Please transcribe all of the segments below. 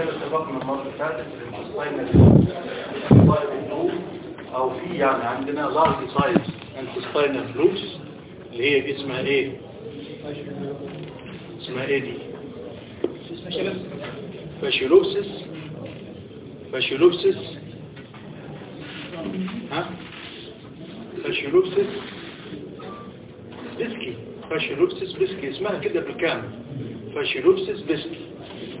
زي ما اتفقنا المرة اللي فاتت أو في يعني عندنا large size intestinal flukes اللي هي دي اسمها إيه؟ اسمها إيه دي؟ Fasciolopsis Fasciolopsis ها؟ Fasciolopsis buski Fasciolopsis buski اسمها كده بالكامل. Fasciolopsis buski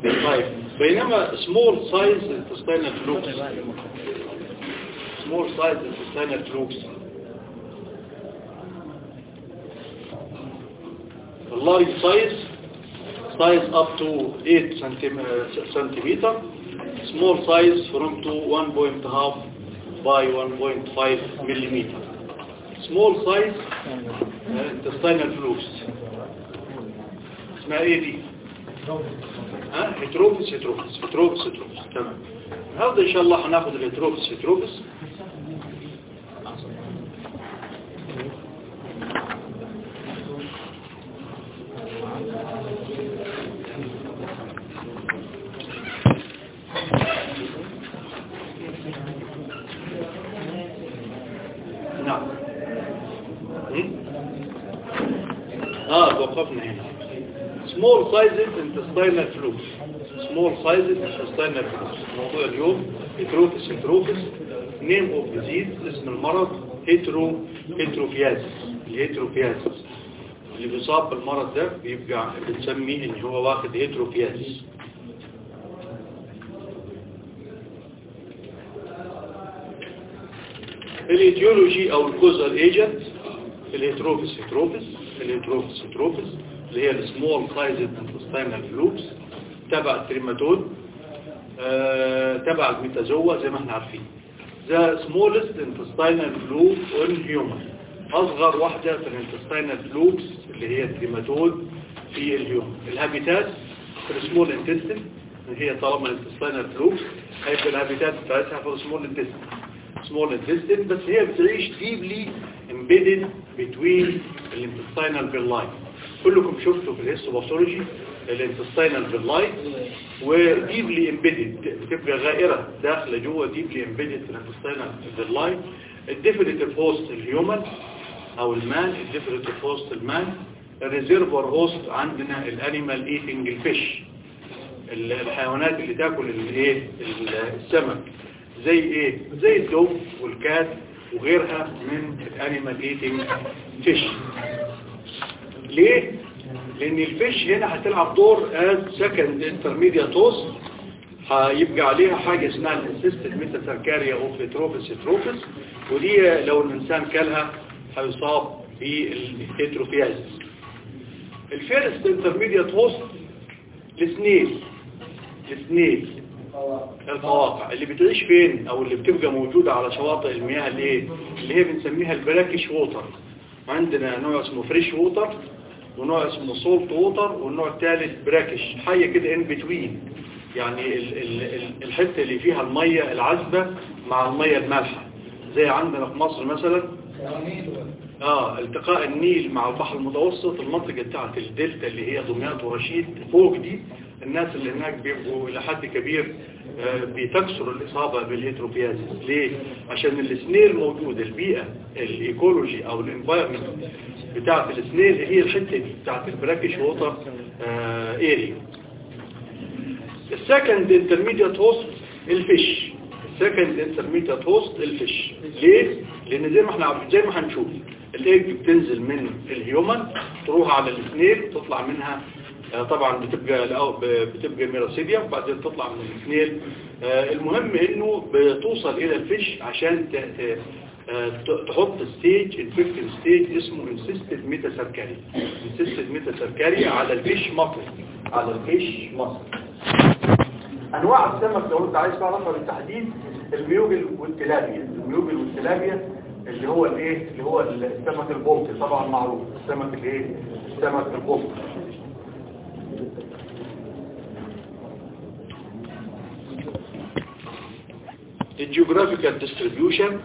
طيب. بينما small size intestinal flukes small size intestinal flukes ال large size size up to 8 centimeter small size from to 1.5 by 1.5 millimeter small size uh, intestinal flukes اسمها إيه دي ها؟ Heterophyes heterophyes Heterophyes heterophyes تمام. النهارده إن شاء الله هناخد ال Heterophyes heterophyes نعم هم؟ آه وقفنا هنا small intestinal flukes small sizes intestinal flukes موضوع اليوم Heterophyes heterophyes name of disease اسم المرض hetero heterophyiasis ال heterophyiasis اللي بيصاب بالمرض ده بيبقى بنسميه إن هو واخد heterophyiasis الايديولوجي أو الكوزال ايجنت الهيتروفيس هيتروفيس الهيتروفيس هيتروفيس اللي هي السمول سايزد انتستينال فلوكس تبع التريماتود آه، تبع الميتازوا زي ما إحنا عارفين. the smallest intestinal fluke on human أصغر واحدة في الانتستينال فلوكس اللي هي التريماتود في الهيومن الهابيتات في السمول انتستين هي طالما الانتستينال فلوكس هيبقى الهابيتات بتاعتها في السمول انتستين small intestine بس هي بتعيش deeply embedded between ال intestinal villi كلكم شفتوا في ال histopathology ال intestinal villi و deeply embedded بتبقى غائرة داخلة جوه ديبلي امبيدد في الانتستينال باللاي الديفينيتيف هوست الهيومن أو المان الديفينيتيف هوست المان الريزيرفور هوست عندنا الانيمال ايتنج الفيش الحيوانات اللي تاكل الايه السمك. زي إيه؟ زي ال dog وال cat وغيرها من ال animal eating fish ليه؟ لأن ال fish هنا هتلعب دور as second intermediate host هيبقى عليها حاجة اسمها ال encysted metacercaria of Heterophyes heterophyes ودي لو الإنسان كلها هيصاب بال heterophyiasis ال first intermediate host ال snail ال snail القواقع اللي بتعيش فين؟ أو اللي بتبقى موجودة على شواطئ المياه اللي إيه؟ اللي هي بنسميها ال brackish water عندنا نوع اسمه fresh water ونوع اسمه salt water والنوع الثالث brackish حاجة كده in between يعني ال ال ال الحتة اللي فيها المية العذبة مع المية المالحة. زي عندنا في مصر مثلا آه التقاء النيل مع البحر المتوسط المنطقة بتاعت الدلتا اللي هي دمياط ورشيد فوق دي الناس اللي هناك بيبقوا إلى حد كبير آه بتكثر الإصابة بال heterophyiasis ليه؟ عشان ال snail موجود البيئة ال ecology أو ال environment. بتاعت ال snail هي الحتة دي بتاعت ال brackish water آه area ال second intermediate host ال fish ال second intermediate host ال fish ليه؟ لأن زي ما إحنا زي ما هنشوف الايج بتنزل من ال human تروح على ال snail تطلع منها طبعا بتبقى بتبقى miracidia وبعدين تطلع من ال snail المهم إنه بتوصل إلى ال fish عشان تحط stage infective stage اسمه encysted metacercariae encysted metacercariae على ال fish muscle على ال fish muscle أنواع السمك لو انت عايز تعرفها بالتحديد الميوبل والتلابيا الميوبل والتلابيا اللي هو الايه؟ اللي هو السمك البلطي. طبعا معروف. السمك الايه؟ السمك البلطي. ال geographical distribution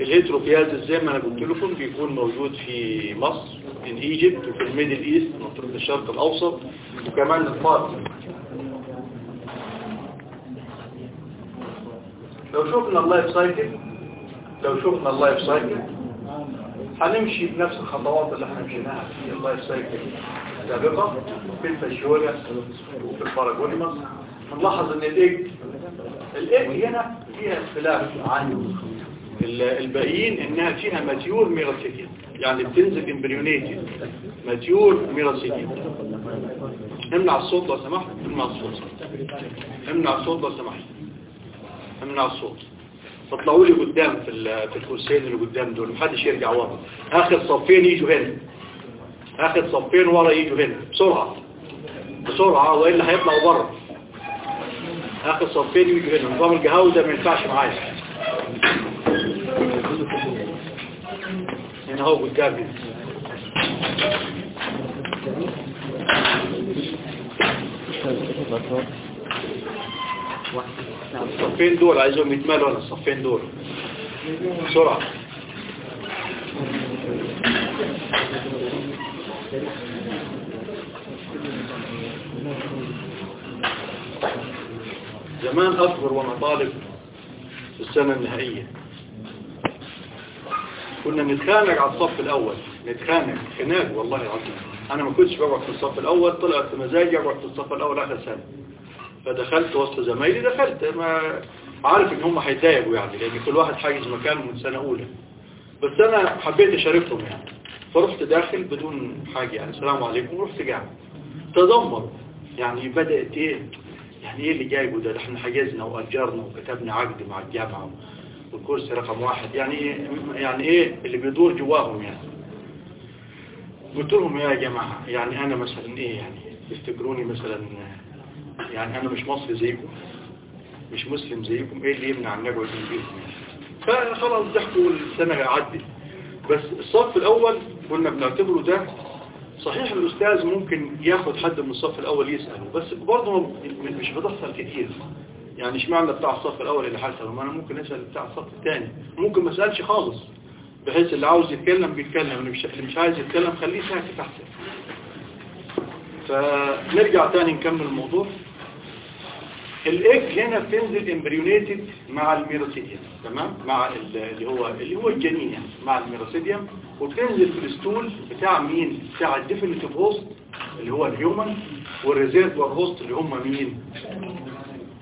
ال heterophyiasis زي ما أنا قلت لكم بيكون موجود في مصر in Egypt وفي ال Middle East منطقه الشرق الأوسط وكمان ال Far East لو شفنا ال life cycle لو شفنا ال life cycle هنمشي بنفس الخطوات اللي إحنا مشيناها في ال life cycle السابقة في ال Fasciola وفي ال Paragonimus هنلاحظ إن الايج الايج هنا فيها اختلاف عن الباقيين إنها فيها mature miracidia يعني بتنزل embryonated mature miracidia امنع الصوت لو سمحت. امنع الصوت. امنع الصوت لو سمحت. امنع الصوت. فاطلعوا لي قدام في في الكرسيين اللي قدام دول. محدش يرجع ورا. آخر صفين يجوا هنا. آخر صفين ورا يجوا هنا. بسرعة. بسرعة. والا هيطلعوا بره؟ آخر صفين يجوا هنا. نظام القهاوي ده ما ينفعش معايا. هو الصفين دول عايزهم يتمالوا ولا الصفين دول بسرعة. زمان أكبر وأنا طالب في السنة النهائية. كنا نتخانق على الصف الأول. نتخانق. خناق والله العظيم. أنا ما كنتش بقعد في الصف الأول طلعت مزاجي أقعد في الصف الأول آخر سنة. فدخلت وسط زمايلي دخلت. ما عارف إن هم هيتضايقوا يعني لأن كل واحد حاجز مكانه من سنة أولى. بس أنا حبيت أشاركهم يعني. فرحت داخل بدون حاجة يعني. السلام عليكم. ورحت قاعد تدمر. يعني بدأت إيه؟ يعني إيه اللي جايبه ده؟ إحنا حجزنا وأجرنا وكتبنا عقد مع الجامعة والكرسي رقم واحد. يعني يعني إيه اللي بيدور جواهم يعني. قلت لهم يا جماعة يعني أنا مثلا إيه يعني تفتكروني مثلا يعني أنا مش مصري زيكم مش مسلم زيكم إيه اللي يمنع إن نقعد نجيبكم فخلاص ضحكوا السنة عدت. بس الصف الأول كنا بنعتبره ده صحيح الأستاذ ممكن ياخد حد من الصف الأول يسأله بس برضه مش بتحصل كتير. يعني اشمعنى بتاع الصف الأول اللي حصل ما أنا ممكن أسأل بتاع الصف الثاني. ممكن ما أسألش خالص بحيث اللي عاوز يتكلم بيتكلم اللي مش اللي مش عايز يتكلم خليه ساكت أحسن. فنرجع تاني نكمل الموضوع. الايج هنا بتنزل embryonated مع ال miracidium تمام؟ مع ال- اللي هو اللي هو الجنين يعني مع ال miracidium وبتنزل في ال stool بتاع مين؟ بتاع ال definitive host اللي هو ال human وال reservoir host اللي هم مين؟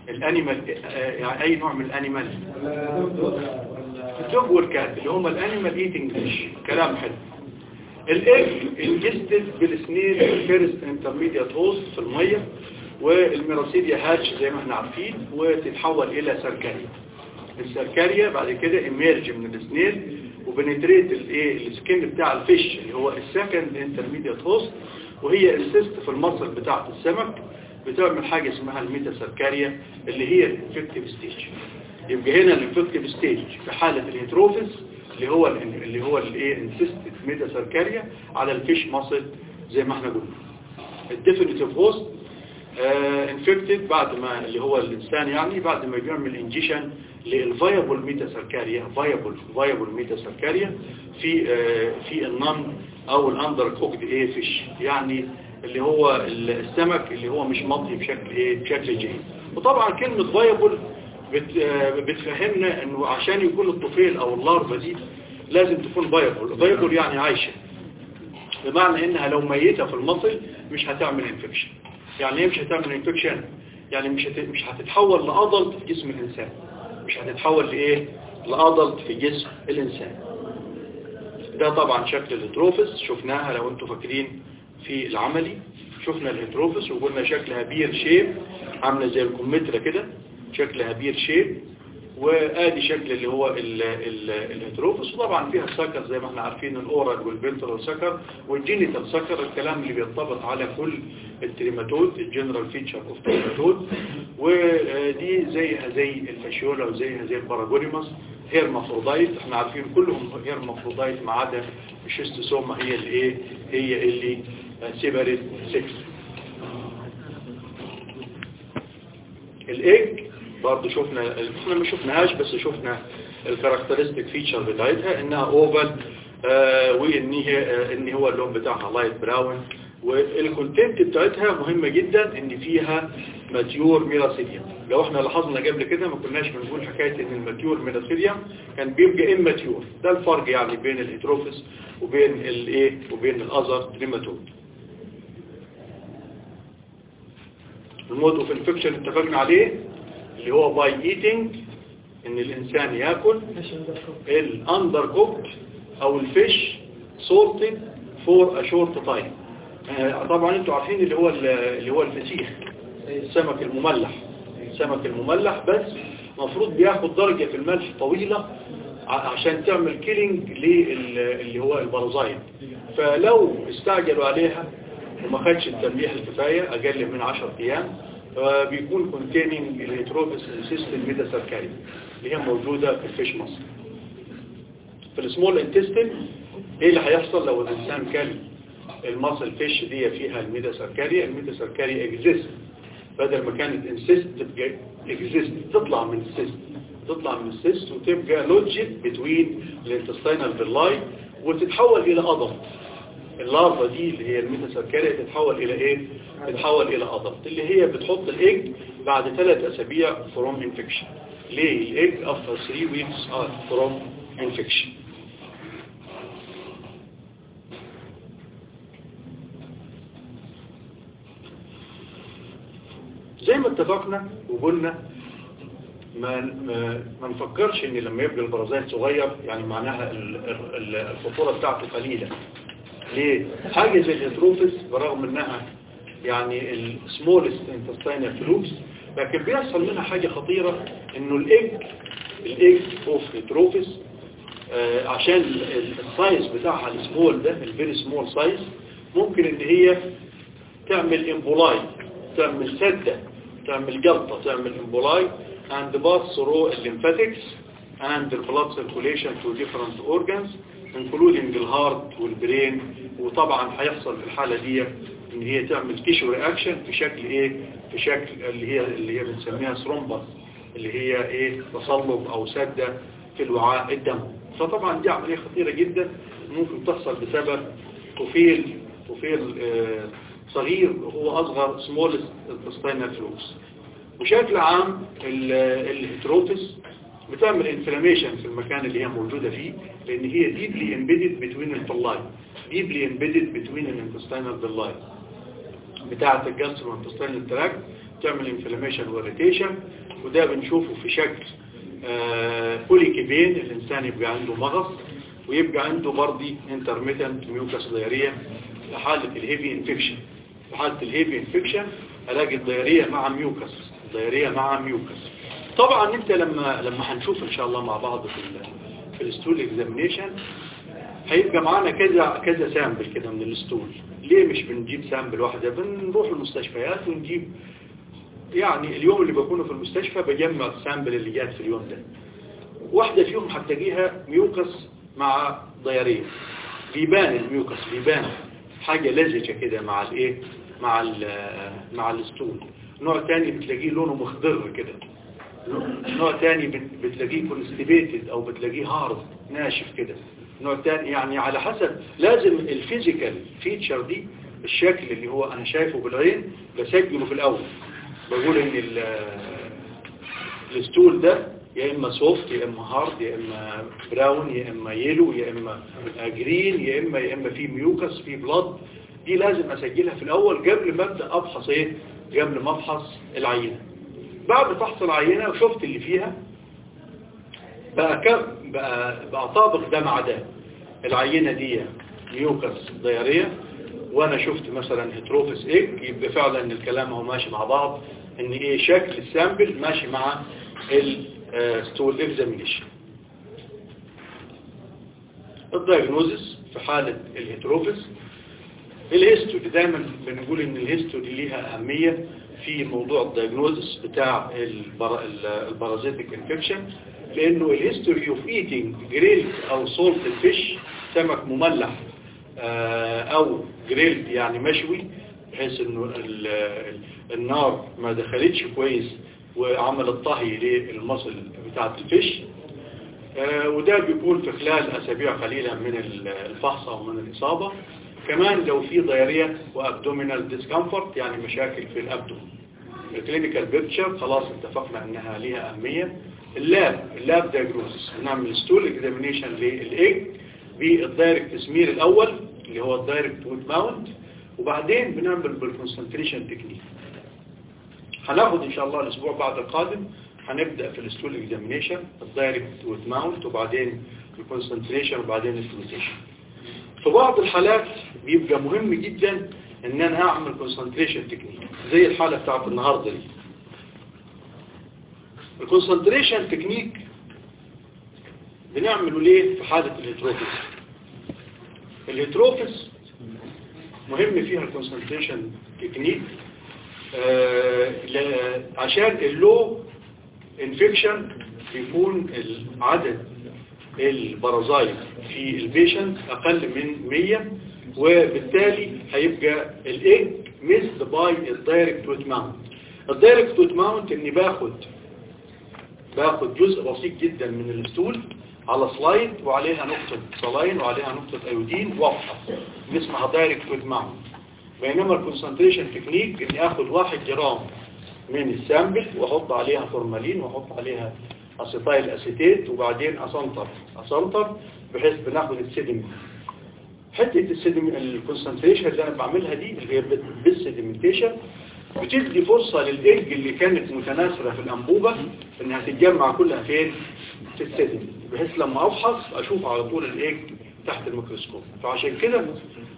ال animal أي نوع من ال animal؟ ال dog وال cat اللي هم ال animal eating fish كلام حلو. ال egg ingested بال snail ال first intermediate host في المية وال miracidia hatch زي ما إحنا عارفين وتتحول إلى سركاريا السركاريا بعد كده emerge من ال snail و penetrate الايه ال skin بتاع ال fish اللي هو ال second intermediate host وهي encyst في ال muscle بتاعة السمك. بتعمل حاجة اسمها ال metacercaria اللي هي ال infective stage يبقى هنا ال infective stage في حالة ال Heterophyes اللي هو ال اللي هو الايه encysted metacercaria على ال fish muscle زي ما إحنا قلنا. ال definitive host infected بعد ما اللي هو الإنسان يعني بعد ما بيعمل ingestion لل viable metacercaria viable viable metacercaria في آه في ال non أو ال under cooked إيه fish يعني اللي هو السمك اللي هو مش مطهي بشكل إيه بشكل جيد. وطبعا كلمة viable بت آه بتفهمنا إنه عشان يكون الطفيل أو ال larva دي لازم تكون viable viable يعني عايشة. بمعنى إنها لو ميتة في ال muscle مش هتعمل infection يعني إيه مش هتعمل infection يعني مش هت... مش هتتحول ل adult في جسم الإنسان. مش هتتحول لإيه؟ ل adult في جسم الإنسان. ده طبعا شكل ال Heterophyes شفناها لو أنتوا فاكرين. في العملي شفنا ال Heterophyes وقلنا شكلها pear shape عاملة زي الكمثرى كده شكلها pear shape وآدي شكل اللي هو ال- ال- ال Heterophyes وطبعا فيها ال sucker زي ما إحنا عارفين ال oral وال ventral sucker وال genital sucker الكلام اللي بينطبق على كل ال trematode ال general feature of trematode ودي زيها زي ال Fasciola وزيها زي ال Paragonimus hermaphrodite إحنا عارفين كلهم hermaphrodite ما عدا ال Schistosoma هي اللي إيه هي اللي separate sex ال egg برضه شفنا إحنا ما شفناهاش بس شفنا ال characteristic feature بتاعتها إنها oval آه وان هي آه ان هو اللون بتاعها light brown وال content بتاعتها مهمة جدا إن فيها mature miracidium لو إحنا لاحظنا قبل كده ما كناش بنقول حكاية إن ال mature miracidium كان بيبقى immature ده الفرق يعني بين ال Heterophyes وبين الايه وبين ال other trematode ال mode of infection اتفقنا عليه اللي هو by eating إن الإنسان يأكل ال under cooked أو ال fish salted for a short time طبعا أنتوا عارفين اللي هو اللي هو الفسيخ السمك المملح. السمك المملح بس المفروض بياخد درجة في الملح طويلة عشان تعمل killing اللي هو ال parasite فلو استعجلوا عليها وما خدش التمليح الكفاية أقل من 10 أيام. بيكون containing ال Heterophyes encysted metacercaria اللي هي موجودة في ال fish muscle. في ال small intestine إيه اللي هيحصل لو الإنسان كان ال muscle fish دي فيها ال metacercaria؟ excyst بدل ما كانت encyst تبقى excyst تطلع من ال cyst تطلع من ال cyst وتبقى lodged between ال intestinal villi وتتحول إلى adult ال larva دي اللي هي ال metacercaria تتحول إلى إيه؟ تتحول إلى adult اللي هي بتحط الايج بعد ثلاث أسابيع from infection ليه؟ الايج after 3 weeks from infection. زي ما اتفقنا وقلنا ما ما ما نفكرش إن لما يبقى ال parasite صغير يعني معناها الخطورة بتاعته قليلة. ليه حاجة زي ال Heterophyes برغم إنها يعني ال smallest intestinal flukes لكن بيحصل منها حاجة خطيرة إنه ال egg ال egg of Heterophyes آه عشان ال size بتاعها السمول ده ال very small size ممكن إن هي تعمل emboli تعمل سدة تعمل جلطة تعمل emboli and pass through lymphatics and blood circulation to different organs including the heart وال brain وطبعا هيحصل في الحالة دي إن هي تعمل tissue reaction في شكل إيه؟ في شكل اللي هي اللي هي بنسميها thrombus اللي هي إيه؟ تصلب أو سدة في الوعاء الدموي فطبعا دي عملية خطيرة جدا ممكن تحصل بسبب طفيل طفيل آه صغير هو أصغر smallest intestinal flukes بشكل عام ال Heterophyes بتعمل inflammation في المكان اللي هي موجودة فيه لأن هي deeply embedded between ال villi deeply embedded between ال intestinal villi بتاعة ال gastrointestinal tract تعمل inflammation و irritation وده بنشوفه في شكل colicky pain الإنسان يبقى عنده مغص ويبقى عنده برضي intermittent mucus diarrhea في حالة ال heavy infection في حالة ال heavy infection ألاقي ال diarrhea مع mucus ال diarrhea مع mucus طبعا إنت لما لما هنشوف إن شاء الله مع بعض في في ال stool examination هيبقى معانا كذا كذا sample كده من ال stool ليه مش بنجيب sample واحدة؟ بنروح المستشفيات ونجيب يعني اليوم اللي بكونه في المستشفى بجمع ال sample اللي جات في اليوم ده. واحدة فيهم هتلاقيها mucus مع diarrhea بيبان ال mucus بيبان حاجة لزجة كده مع الايه؟ مع ال مع ال stool نوع تاني بتلاقيه لونه مخضر كده. نوع تاني بتلاقيه constipated أو بتلاقيه hard ناشف كده. نوع تاني يعني على حسب لازم ال physical feature دي الشكل اللي هو أنا شايفه بالعين بسجله في الأول. بقول إن ال stool ده يا إما soft يا إما hard يا إما brown يا إما yellow يا إما green يا إما يا إما في mucus في بلاد دي لازم أسجلها في الأول قبل ما أبدأ افحص إيه؟ قبل ما افحص العينة. بعد فحص العينة وشفت اللي فيها بقى كم؟ بقى, بقى طابق ده مع ده. العينة دي mucus diarrhea وأنا شفت مثلا Heterophyes egg يبقى فعلا الكلام هو ماشي مع بعض إن إيه شكل ال sample ماشي مع ال stool examination. ال diagnosis في حالة ال Heterophyes. ال history دايما بنقول إن ال history ليها أهمية في موضوع ال diagnosis بتاع ال parasitic infection لأنه ال history of eating grilled أو salted fish سمك مملح أو grilled يعني مشوي بحيث إنه النار ما دخلتش كويس وعملت طهي للمصل بتاعة ال fish. وده بيكون في خلال أسابيع قليلة من الفحص أو من الإصابة. كمان لو في diarrhea و abdominal discomfort يعني مشاكل في ال abdomen. ال clinical picture خلاص اتفقنا إنها ليها أهمية. ال lab ال lab diagnosis بنعمل stool examination لل egg. بال direct smear الأول اللي هو ال direct wet mount وبعدين بنعمل بال concentration technique. هناخد إن شاء الله الأسبوع بعد القادم هنبدأ في ال stool examination ال direct wet mount وبعدين ال concentration وبعدين ال flotation في بعض الحالات بيبقى مهم جدا إن أنا أعمل concentration technique زي الحالة بتاعت النهاردة دي. ال concentration technique بنعمله ليه في حالة ال Heterophyes؟ ال Heterophyes مهم فيها ال concentration technique آه عشان ال low infection بيكون العدد ال parasite في ال patient أقل من 100 وبالتالي هيبقى ال egg missed by ال direct wet mount ال direct wet mount إني باخد باخد جزء بسيط جدا من ال stool على slide وعليها نقطة saline وعليها نقطة iodine واضحة. اسمها direct mount بينما ال concentration technique إني اخد واحد جرام من ال sample وأحط عليها فورمالين وأحط عليها ethyl acetate وبعدين أسنتر. أسنتر بحيث بناخد ال sediment حتة ال sediment ال concentration اللي أنا بعملها دي اللي هي بال sedimentation بتدي فرصة للإيج اللي كانت متناثرة في الأنبوبة إنها تتجمع كلها فين؟ ال sediment بحيث لما أفحص أشوف على طول الإيج تحت الميكروسكوب. فعشان كده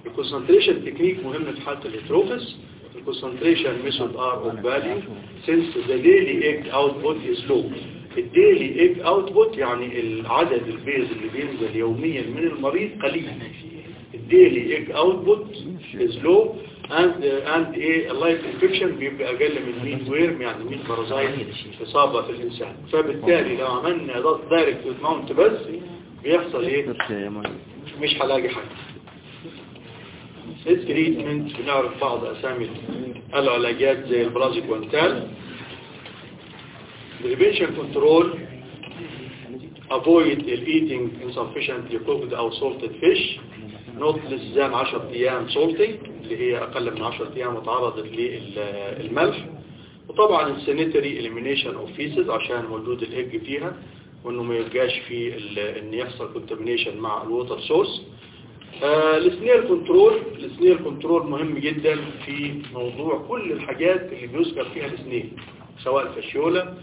ال concentration technique مهم في حالة ال Heterophyes ال concentration method are of value since the daily egg output is low. ال daily egg output يعني العدد البيض اللي بينزل يوميا من المريض قليل. ال daily egg output is low and and إيه ال light infection بيبقى أقل من 100 worm يعني 100 parasite إصابة في الإنسان. فبالتالي لو عملنا direct mount بس بيحصل إيه؟ مش هلاقي حاجة. ال treatment بنعرف بعض أسامي العلاجات زي ال praziquantel prevention control avoid eating insufficiently cooked أو salted fish. Not less than 10 أيام salting. اللي هي أقل من 10 أيام وتعرضت للملح. وطبعا ال sanitary elimination of feces عشان وجود الهج فيها وإنه ما يبقاش في إن يحصل contamination مع ال water source ال snail control ال snail control مهم جدا في موضوع كل الحاجات اللي بيذكر فيها السنير سواء الفاشيولا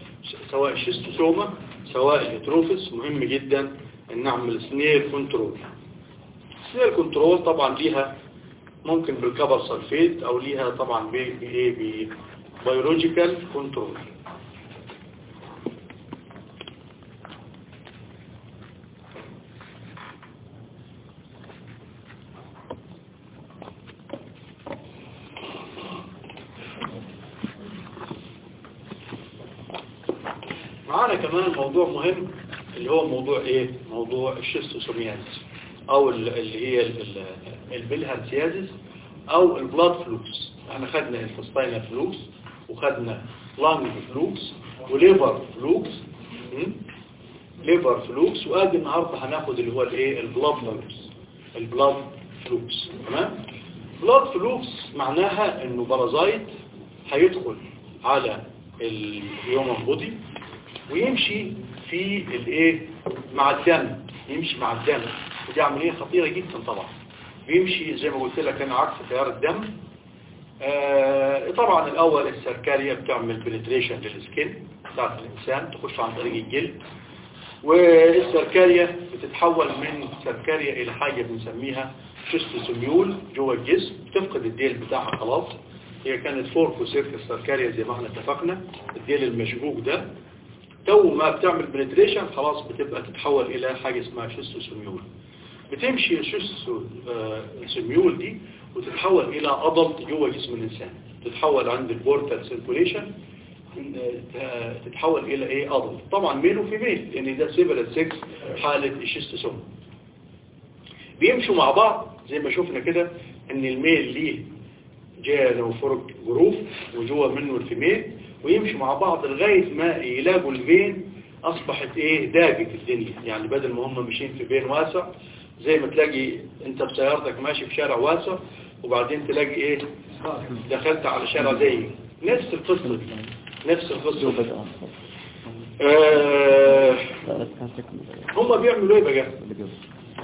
سواء الشيستوسوما سواء الهيتروفيس. مهم جدا إن نعمل snail control snail control طبعا ليها ممكن بال copper sulfate أو ليها طبعا بايه biological control معانا كمان موضوع مهم اللي هو موضوع إيه؟ موضوع ال schistosomiasis أو اللي هي ال bilharziasis أو ال blood flukes إحنا خدنا ال intestinal flukes وخدنا lung flukes و liver flukes liver flukes وآدي النهارده هناخد اللي هو الايه ال blood flukes ال blood flukes تمام؟ blood flukes معناها إنه parasite هيدخل على ال human body ويمشي في الايه مع الدم. يمشي مع الدم. ودي عملية خطيرة جدا طبعا. بيمشي زي ما قلت لك أنا عكس تيار الدم. آه طبعا الأول السركارية بتعمل penetration لل skin بتاعت الإنسان تخش عن طريق الجلد. والسركارية بتتحول من سركارية إلى حاجة بنسميها schistosomule جوه الجسم بتفقد الديل بتاعها خلاص. هي كانت furcocercous ال cercaria زي ما إحنا اتفقنا. الديل المشبوك ده تو ما بتعمل penetration خلاص بتبقى تتحول إلى حاجة اسمها schistosomule بتمشي ال schistosomule دي وتتحول إلى adult جوه جسم الإنسان. تتحول عند ال portal circulation تتحول إلى إيه؟ adult طبعا male و female لأن ده separate sex حالة ال schistosome. بيمشوا مع بعض زي ما شفنا كده إن ال male ليه gynecophoric groove وجوه منه ال female ويمشوا مع بعض لغاية ما يلاقوا ال vein أصبحت إيه؟ داجت الدنيا. يعني بدل ما هم ماشيين في vein واسع زي ما تلاقي أنت بسيارتك ماشي في شارع واسع وبعدين تلاقي إيه؟ دخلت على شارع زي نفس القصة نفس القصة آه هم بيعملوا إيه بقى؟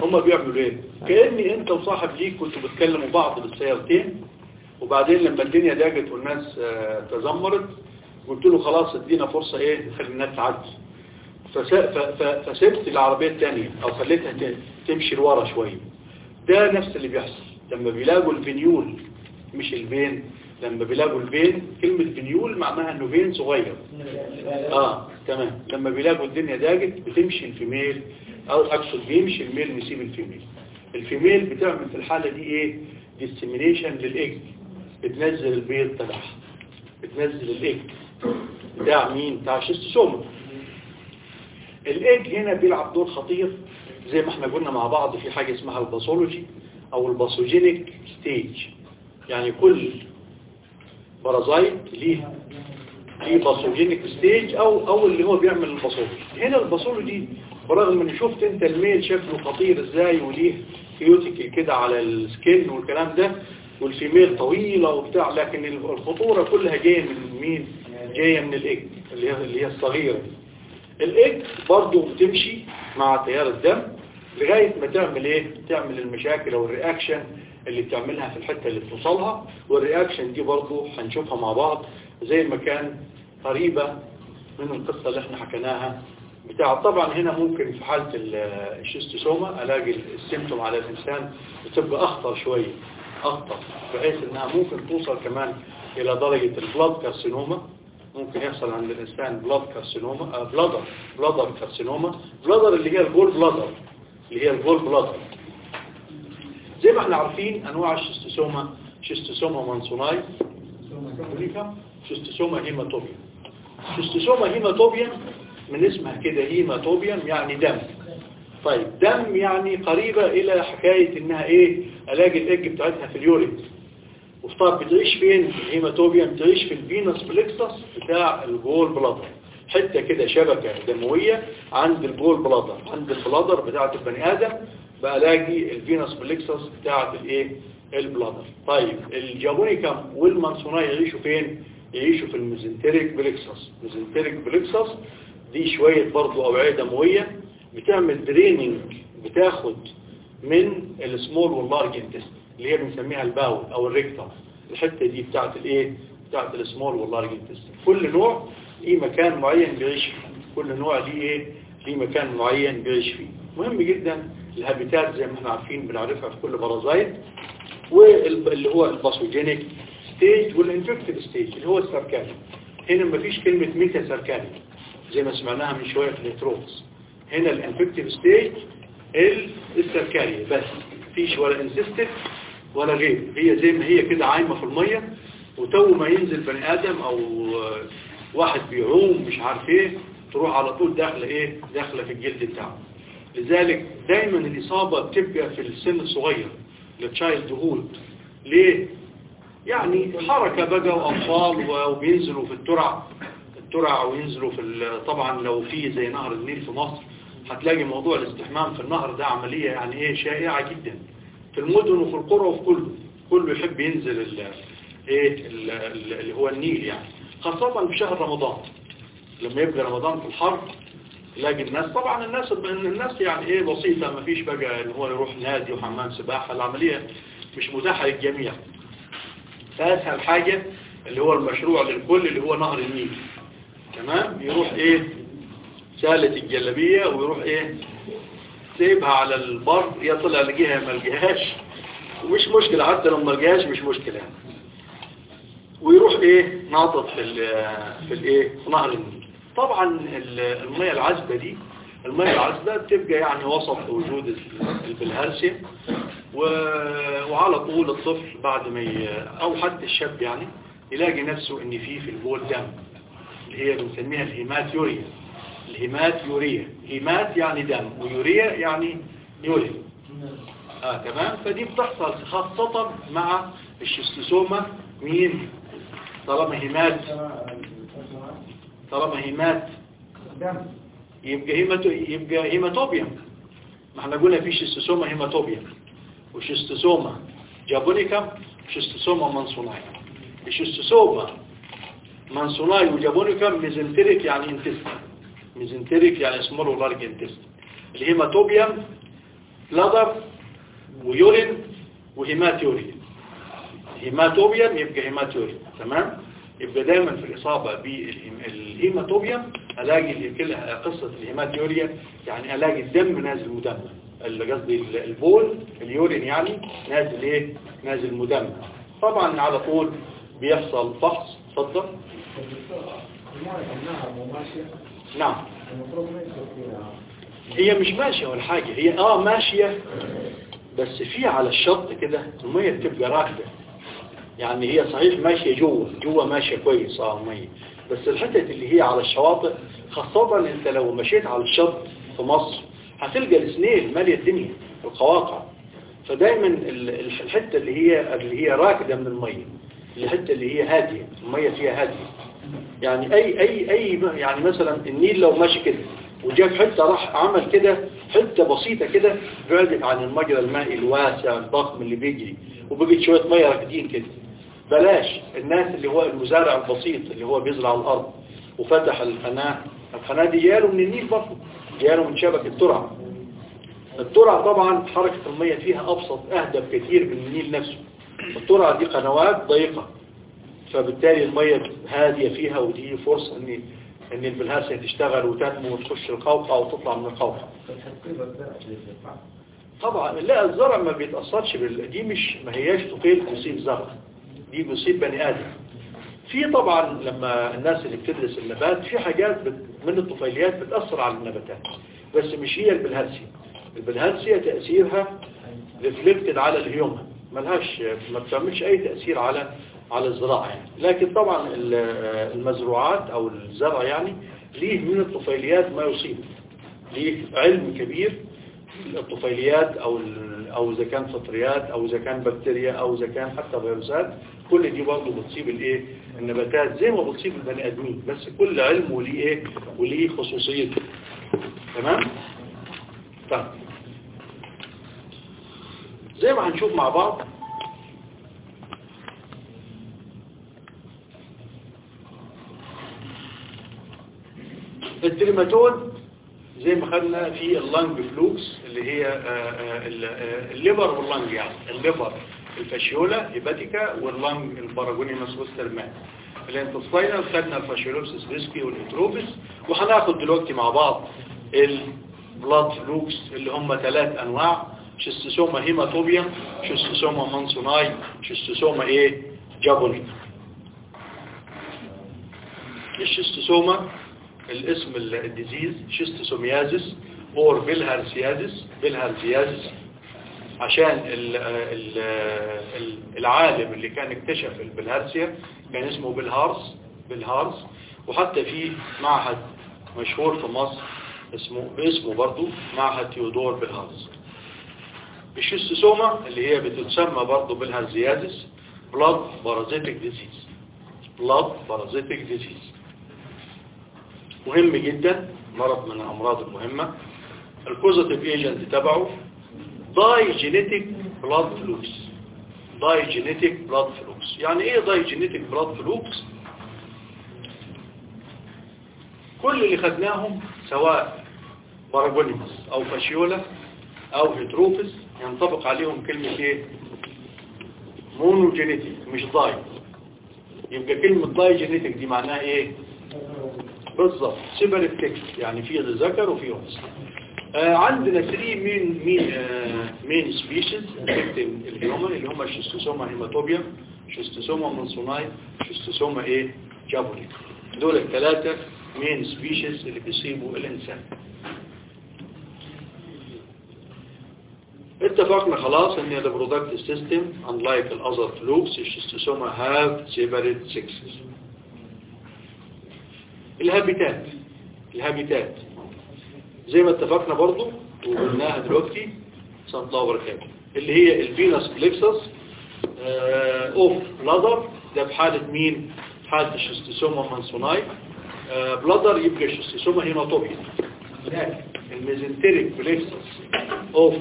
هم بيعملوا إيه؟ كأني انت وصاحب ليك كنتوا بتكلموا بعض بالسيارتين وبعدين لما الدنيا ضاقت والناس آه، تذمرت قلت له خلاص ادينا فرصة إيه؟ نخلي الناس تعدي فسبت العربية الثانية أو خليتها ت- تمشي لورا شوية ده نفس اللي بيحصل. لما بيلاقوا ال venule مش ال vein لما بيلاقوا ال vein كلمة venule معناها إنه vein صغير. آه تمام. لما بيلاقوا الدنيا ضاقت بتمشي ال female أو أقصد بيمشي ال male ويسيب ال female. ال female بتعمل في الحالة دي إيه؟ dissemination لل egg. بتنزل البيض تبعها بتنزل الإيج. بتاع مين؟ بتاع schistosoma ال egg هنا بيلعب دور خطير. زي ما إحنا قلنا مع بعض في حاجة اسمها ال pathology أو ال pathogenic stage. يعني كل parasite ليه ليه pathogenic stage أو أو اللي هو بيعمل ال pathology. هنا ال pathology برغم ان شفت أنت ال male شكله خطير إزاي وليه cuticle كده على ال skin والكلام ده وال female طويلة وبتاع لكن الخطورة كلها جاية من مين؟ جاية من الإيج اللي هي اللي هي الصغيرة. دي الإيج برضو بتمشي مع تيار الدم لغاية ما تعمل إيه؟ تعمل المشاكل أو ال reaction اللي بتعملها في الحتة اللي بتوصلها. وال reaction دي برضو هنشوفها مع بعض زي ما كان قريبة من القصة اللي إحنا حكيناها بتاع. طبعا هنا ممكن في حالة ال- schistosoma ألاقي ال symptom على الإنسان بتبقى أخطر شوية أخطر بحيث إنها ممكن توصل كمان إلى درجة ال bladder carcinoma. ممكن يحصل عند الإنسان bladder carcinoma bladder bladder carcinoma bladder اللي هي ال gall bladder اللي هي ال gall bladder زي ما إحنا عارفين أنواع ال schistosoma schistosoma mansoni schistosoma haematobia. schistosoma haematobia من اسمها كده haematobia يعني دم. طيب دم يعني قريبة إلى حكاية إنها إيه الاقي الإج بتاعتها في ال urine. وطب بتعيش فين؟ ال haematobia بتعيش في ال venous plexus بتاع ال gall bladder حتة كده شبكة دموية عند ال gall bladder عند ال bladder بتاعة البني آدم بلاقي ال venous plexus بتاعة الإيه؟ ال bladder طيب ال japonicum وال mansoni يعيشوا فين؟ يعيشوا في ال mesenteric plexus mesenteric plexus دي شوية برضو أوعية دموية بتعمل draining بتاخد من ال small وال large intestine اللي هي بنسميها ال bowel أو ال rectum الحتة دي بتاعت الإيه؟ بتاعت ال small وال large intestine كل نوع ليه مكان معين بيعيش فيه. كل نوع ليه إيه؟ ليه مكان معين بيعيش فيه. مهم جدا ال habitat زي ما إحنا عارفين بنعرفها في كل parasite واللي هو ال pathogenic stage وال infective stage اللي هو السركاني. هنا مفيش كلمة metacercaria زي ما سمعناها من شوية في ال heterophyes هنا ال infective stage السركاني بس. مفيش ولا encysted ولا غير هي زي ما هي كده عايمة في المية وتو ما ينزل بني آدم آه، واحد بيعوم مش عارف إيه تروح على طول داخله إيه داخلة في الجلد بتاعه. لذلك دايما الإصابة بتبقى في السن الصغير لل childhood ليه؟ يعني حركة بقى وأطفال وبينزلوا في الترع الترع وينزلوا في طبعا لو في زي نهر النيل في مصر هتلاقي موضوع الاستحمام في النهر ده عملية يعني إيه شائعة جدا. في المدن وفي القرى وفي كله كله يحب ينزل إيه ال- ال- اللي هو النيل يعني. خاصة في شهر رمضان. لما يبقى رمضان في الحر تلاقي الناس طبعا الناس الناس يعني إيه بسيطة ما فيش بقى إن هو يروح نادي وحمام سباحة العملية مش متاحة للجميع. فاسهل حاجة اللي هو المشروع للكل اللي هو نهر النيل. تمام؟ يروح إيه؟ سالة الجلبية ويروح إيه؟ سيبها على البر يا طلع لقيها ما ومش مشكلة حتى لو ما مش مشكلة. يعني. ويروح إيه؟ ناطط في في الإيه؟ في نهر النيل. طبعا ال- المية العذبة دي المية العذبة بتبقى يعني وسط وجود ال- البلهارسيا و- وعلى طول الطفل بعد ما. أو حتى الشاب يعني يلاقي نفسه إن فيه في البول دم اللي هي بنسميها الهيمات يوريا الهيمات يوريا هيمات يعني دم ويوريا يعني يوريا. آه تمام؟ فدي بتحصل خاصة مع الشيستوسوما مين طالما هيمات طالما هيمات يبقى هيماتو يبقى هيماتوبيا. ما إحنا قلنا في شيستوسوما هيماتوبيا. وشيستوسوما جابونيكا وشيستوسوما مانسوناي الشيستوسوما مانسوناي وجابونيكم ميزنتريك يعني intestine. mesenteric يعني سمول ولارج انتستين. الهيماتوبيوم بلادر ويورين وهيماتيورين. هيماتوبيوم يبقى hematuria. تمام؟ يبقى دايما في الإصابة بال haematobium ألاقي قصة الهيماتيوريا يعني ألاقي الدم نازل مدمر. اللي قصدي البول اليورين يعني نازل إيه؟ نازل مدمر. طبعا على طول بيحصل فحص. اتفضل. نعم. هي مش ماشية ولا حاجة هي آه ماشية بس في على الشط كده المية بتبقى راكدة. يعني هي صحيح ماشية جوه جوه ماشية كويس آه المية بس الحتة اللي هي على الشواطئ خاصة أنت لو مشيت على الشط في مصر هتلقى السنيل مالية الدنيا القواقع. فدايما الحتة اللي هي اللي هي راكدة من المية الحتة اللي هي هادية المية فيها هادية. يعني اي اي أي يعني مثلا النيل لو ماشي كده وجاب حتة راح عمل كده حتة بسيطة كده بعدت عن المجرى المائي الواسع الضخم اللي بيجري وبقيت شوية مية راكدين كده. بلاش الناس اللي هو المزارع البسيط اللي هو بيزرع الأرض وفتح القناة القناة دي جاله من النيل برضه جاله من شبكة ترعة الترعة طبعا حركة المية فيها أبسط أهدى بكثير من النيل نفسه. الترعة دي قنوات ضيقة فبالتالي المية هادية فيها ودي فرصة ان إن البلهاسة تشتغل وتنمو وتخش القوقعة وتطلع من القوقعة. طبعا لا الزرع ما بيتأثرش بال... دي مش ما هياش طفيل تصيب زرع. دي بيصيب بني آدم. في طبعا لما الناس اللي بتدرس النبات في حاجات. من الطفيليات بتأثر على النباتات. بس مش هي البلهارسيا البلهارسيا تأثيرها reflected على ال human ملهاش ما بتعملش أي تأثير على على الزراعة يعني. لكن طبعا المزروعات أو الزرع يعني ليه من الطفيليات ما يصيب. ليه علم كبير الطفيليات أو أو إذا كان فطريات أو إذا كان بكتيريا أو إذا كان حتى فيروسات كل دي برضه بتصيب الإيه؟ النباتات زي ما بتصيب البني آدمين بس كل علم وليه إيه؟ وليه خصوصيته. تمام؟ طيب. زي ما هنشوف مع بعض ال trematode زي ما خدنا في ال lung flukes اللي هي ال liver وال lung يعني الليبر الفاشيولا هيباتيكا واللنج الباراجونيمس والسترمان ال intestinal خدنا ال fasciolopsis buski وال heterophyes وهناخد دلوقتي مع بعض ال blood flukes اللي هم ثلاث أنواع. schistosoma haematobia schistosoma mansoni schistosoma إيه؟ japoni. ال Schistosoma الاسم ال disease schistosomiasis or bilharziasis bilharziasis عشان ال ال العالم اللي كان اكتشف البلهارسيا كان اسمه بلهارس بلهارس وحتى في معهد مشهور في مصر اسمه باسمه برضو معهد تيودور بلهارس ال Schistosoma اللي هي بتتسمى برضو bilharziasis blood parasitic disease blood parasitic disease مهم جدا مرض من الأمراض المهمة. ال causative agent تبعه digenetic blood flukes digenetic blood flukes يعني إيه digenetic blood flukes كل اللي خدناهم سواء Paragonimus أو Fasciola أو Heterophyes ينطبق عليهم كلمة إيه؟ monogenetic مش di يبقى كلمة digenetic دي معناها إيه؟ بالظبط separate sex يعني في ذكر وفي أنثى. آه عندنا 3 main main آه main species affecting ال human اللي هم ال Schistosoma haematobium Schistosoma mansoni Schistosoma إيه؟ japonicum دول الثلاثه main species اللي بيصيبوا الإنسان. اتفقنا خلاص إن ال reproductive system unlike ال other flukes ال Schistosoma have separate sexes. ال habitat. ال habitat. زي ما اتفقنا برضو وقلناها دلوقتي صلى الله وبركاته. اللي هي ال venous plexus of bladder ده بحالة مين؟ حالة ال Schistosoma mansoni آه bladder يبقى ال Schistosoma haematobium. ال mesenteric plexus of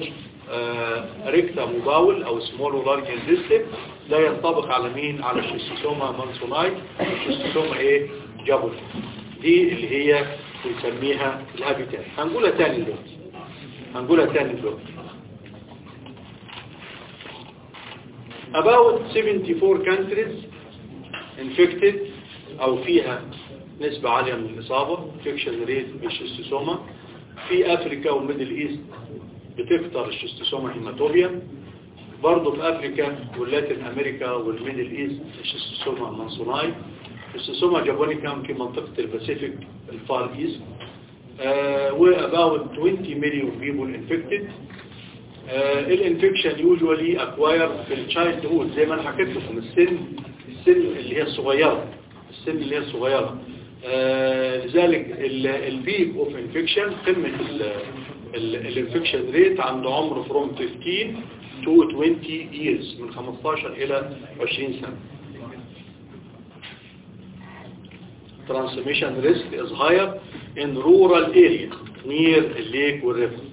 rectum و bowel أو small و large intestine لا ينطبق على مين؟ على ال Schistosoma mansoni ال Schistosoma إيه؟ japonicum دي اللي هي بنسميها ال habitat. هنقولها تاني دلوقتي. هنقولها تاني دلوقتي. About 74 countries infected أو فيها نسبة عالية من الإصابة. Infection rate بال Schistosoma في Africa وال Middle East بتكتر ال Schistosoma haematobium. برضه في أفريكا واللاتين أمريكا والميدل إيست الشيستوسوما مانسوناي الشيستوسوما جابونيكام في منطقة ال Pacific ال Far East و about 20 million people infected. ال infection usually acquired في ال childhood زي ما أنا حكيت لكم السن السن اللي هي الصغيرة. السن اللي هي الصغيرة. آه لذلك ال peak of infection قمة ال infection rate عند عمر from 15 to 20 years من 15 إلى 20 سنة. Transmission risk is higher in rural area near ال lake وال river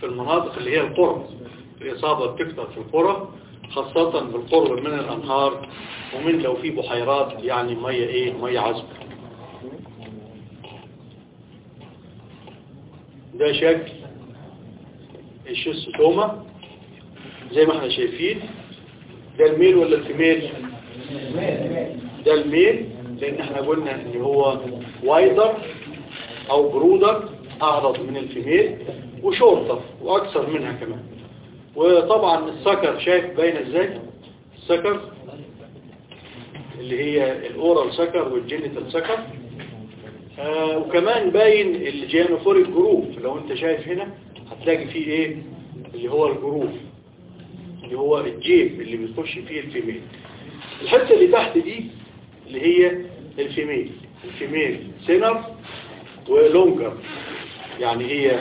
في المناطق اللي هي القرى الإصابة بتكتر في القرى خاصة بالقرب من الأنهار ومن لو في بحيرات يعني مية إيه مية عذبة ده شكل ال Schistosoma. زي ما إحنا شايفين ده ال male ولا ال female؟ ده ال male. لأن إحنا قلنا ان هو wider أو broader اعرض من ال female و shorter وأكثر منها كمان. وطبعا ال sucker شايف باين إزاي؟ ال sucker اللي هي ال oral sucker وال genital sucker. آه وكمان باين ال gynaecophoric groove. لو انت شايف هنا هتلاقي فيه إيه؟ اللي هو ال groove اللي هو الجيب اللي بيخش فيه ال female. الحتة اللي تحت دي اللي هي ال female ال female thinner و longer يعني هي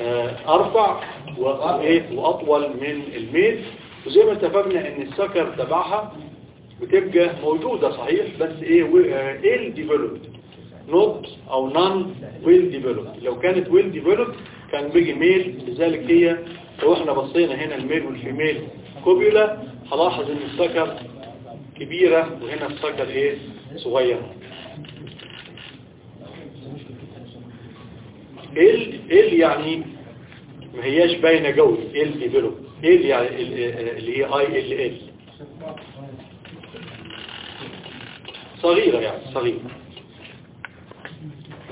آه أرفع وأطول من ال male. وزي ما اتفقنا إن ال sucker تبعها بتبقى موجودة صحيح بس إيه إيه developed not أو non well developed لو كانت well developed كان بيجي male. لذلك هي لو إحنا بصينا هنا ال male وال female copula هلاحظ إن ال sucker كبيرة وهنا ال sucker إيه صغير. ال ال يعني ما هياش باينة قوي ال develop ال يعني اللي هي اي ال ال صغيرة يعني صغيرة.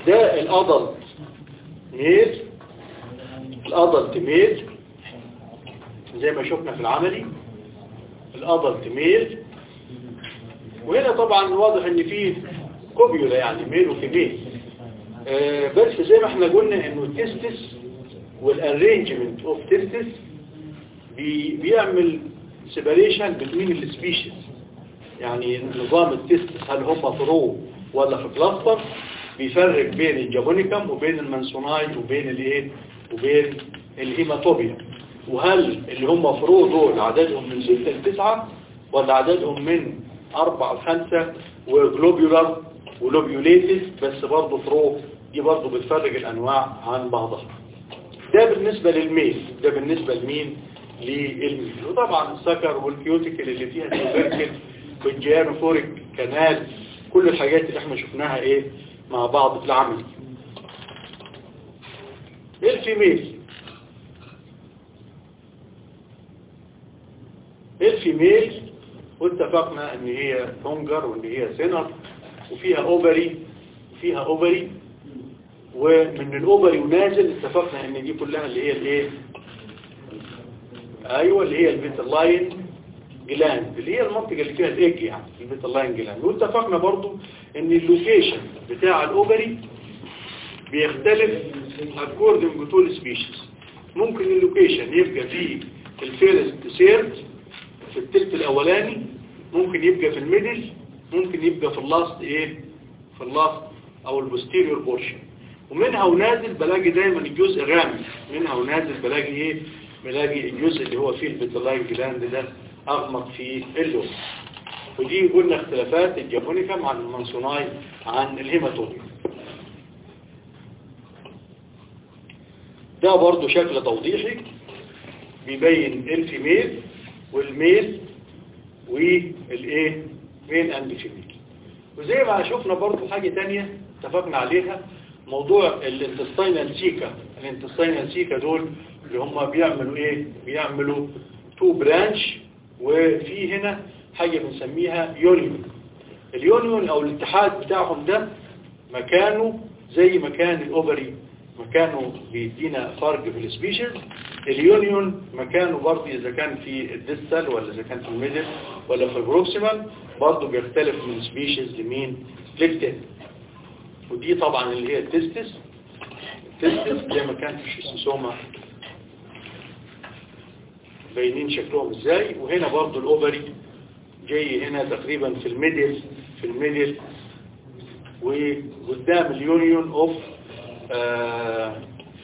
ده ال adult. male. ال adult male. زي ما شفنا في العملي. ال adult male. وهنا طبعا واضح إن فيه copula يعني male و female آه بس زي ما إحنا قلنا إنه ال testes وال arrangement of testes بي بيعمل separation بين ال species يعني نظام ال testes هل هم في row ولا في cluster بيفرق بين ال japonicum وبين ال mansoni وبين الايه وبين ال haematobium. وهل اللي هم في row دول عددهم من 6 ل 9 ولا عددهم من 4 ل 5 و globular و lobulated بس برضه ف row دي برضه بتفرق الأنواع عن بعضها. ده بالنسبة لل male. ده بالنسبة لمين؟ لل male. وطبعا ال sucker وال cuticle اللي فيها ال tubercle وال gynaecophoric canal كل الحاجات اللي إحنا شفناها إيه؟ مع بعض في العمل. ال female ال female واتفقنا إن هي longer وإن هي thinner وفيها ovary فيها ovary. ومن ال ovary ونازل اتفقنا إن دي كلها اللي هي الإيه؟ أيوه اللي هي ال vitelline gland اللي هي المنطقة اللي فيها الإيج يعني ال vitelline gland واتفقنا برضو إن ال location بتاع ال ovary بيختلف to all species. ممكن ال location يبقى في ال first third في التلت الأولاني ممكن يبقى في ال middle ممكن يبقى في ال last إيه؟ في ال last أو ال posterior portion. ومنها ونازل بلاقي دايما الجزء غامق. منها ونازل بلاقي إيه؟ بلاقي الجزء اللي هو فيه ال vitelline gland ده أغمق في اللون ودي قلنا اختلافات ال japonicum عن ال mansoni عن ال haematobium ده برضو شكل توضيحي بيبين ال female وال male والايه male and وزي ما شفنا برضو حاجة تانية اتفقنا عليها موضوع ال intestinal caeca. ال intestinal caeca دول اللي هم بيعملوا إيه؟ بيعملوا two branch وفي هنا حاجة بنسميها union. ال union أو الاتحاد بتاعهم ده مكانه زي مكان ال ovary مكانه بيدينا فرق في ال species. ال union مكانه برضه إذا كان في ال distal ولا إذا كان في ال middle ولا في ال proximal برضه بيختلف من species لمين؟ للتاني. ودي طبعا اللي هي ال testis ال testis زي ما كان في ال Schistosoma باينين شكلهم إزاي. وهنا برضه ال ovary جاي هنا تقريبا في ال middle في ال middle. وقدام ال union of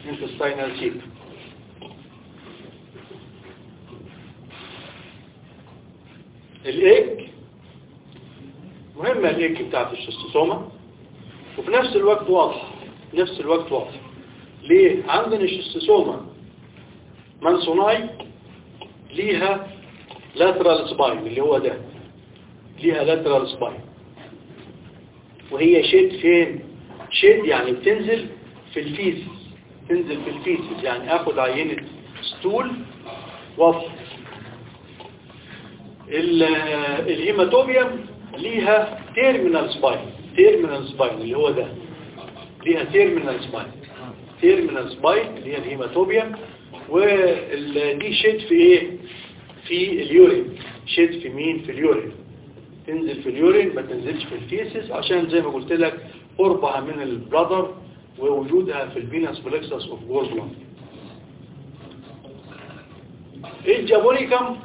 intestinal caeca الايج مهمة الايج بتاعت ال Schistosoma. وفي نفس الوقت واضح. نفس الوقت واضح. ليه؟ عندنا ال Schistosoma mansoni ليها lateral spine اللي هو ده. ليها lateral spine. وهي shed فين؟ shed يعني بتنزل في ال feces. تنزل في ال feces. يعني آخد عينة stool وافحص ال haematobium ليها terminal spine. terminal spine اللي هو ده. ليها terminal spine. terminal spine اللي هي ال haematobium ودي shed في إيه؟ في ال urine. شيد في مين؟ في ال urine. تنزل في ال urine ما تنزلش في ال feces. عشان زي ما قلت لك قربها من ال bladder ووجودها في ال venous plexus of urinary bladder ال japonicum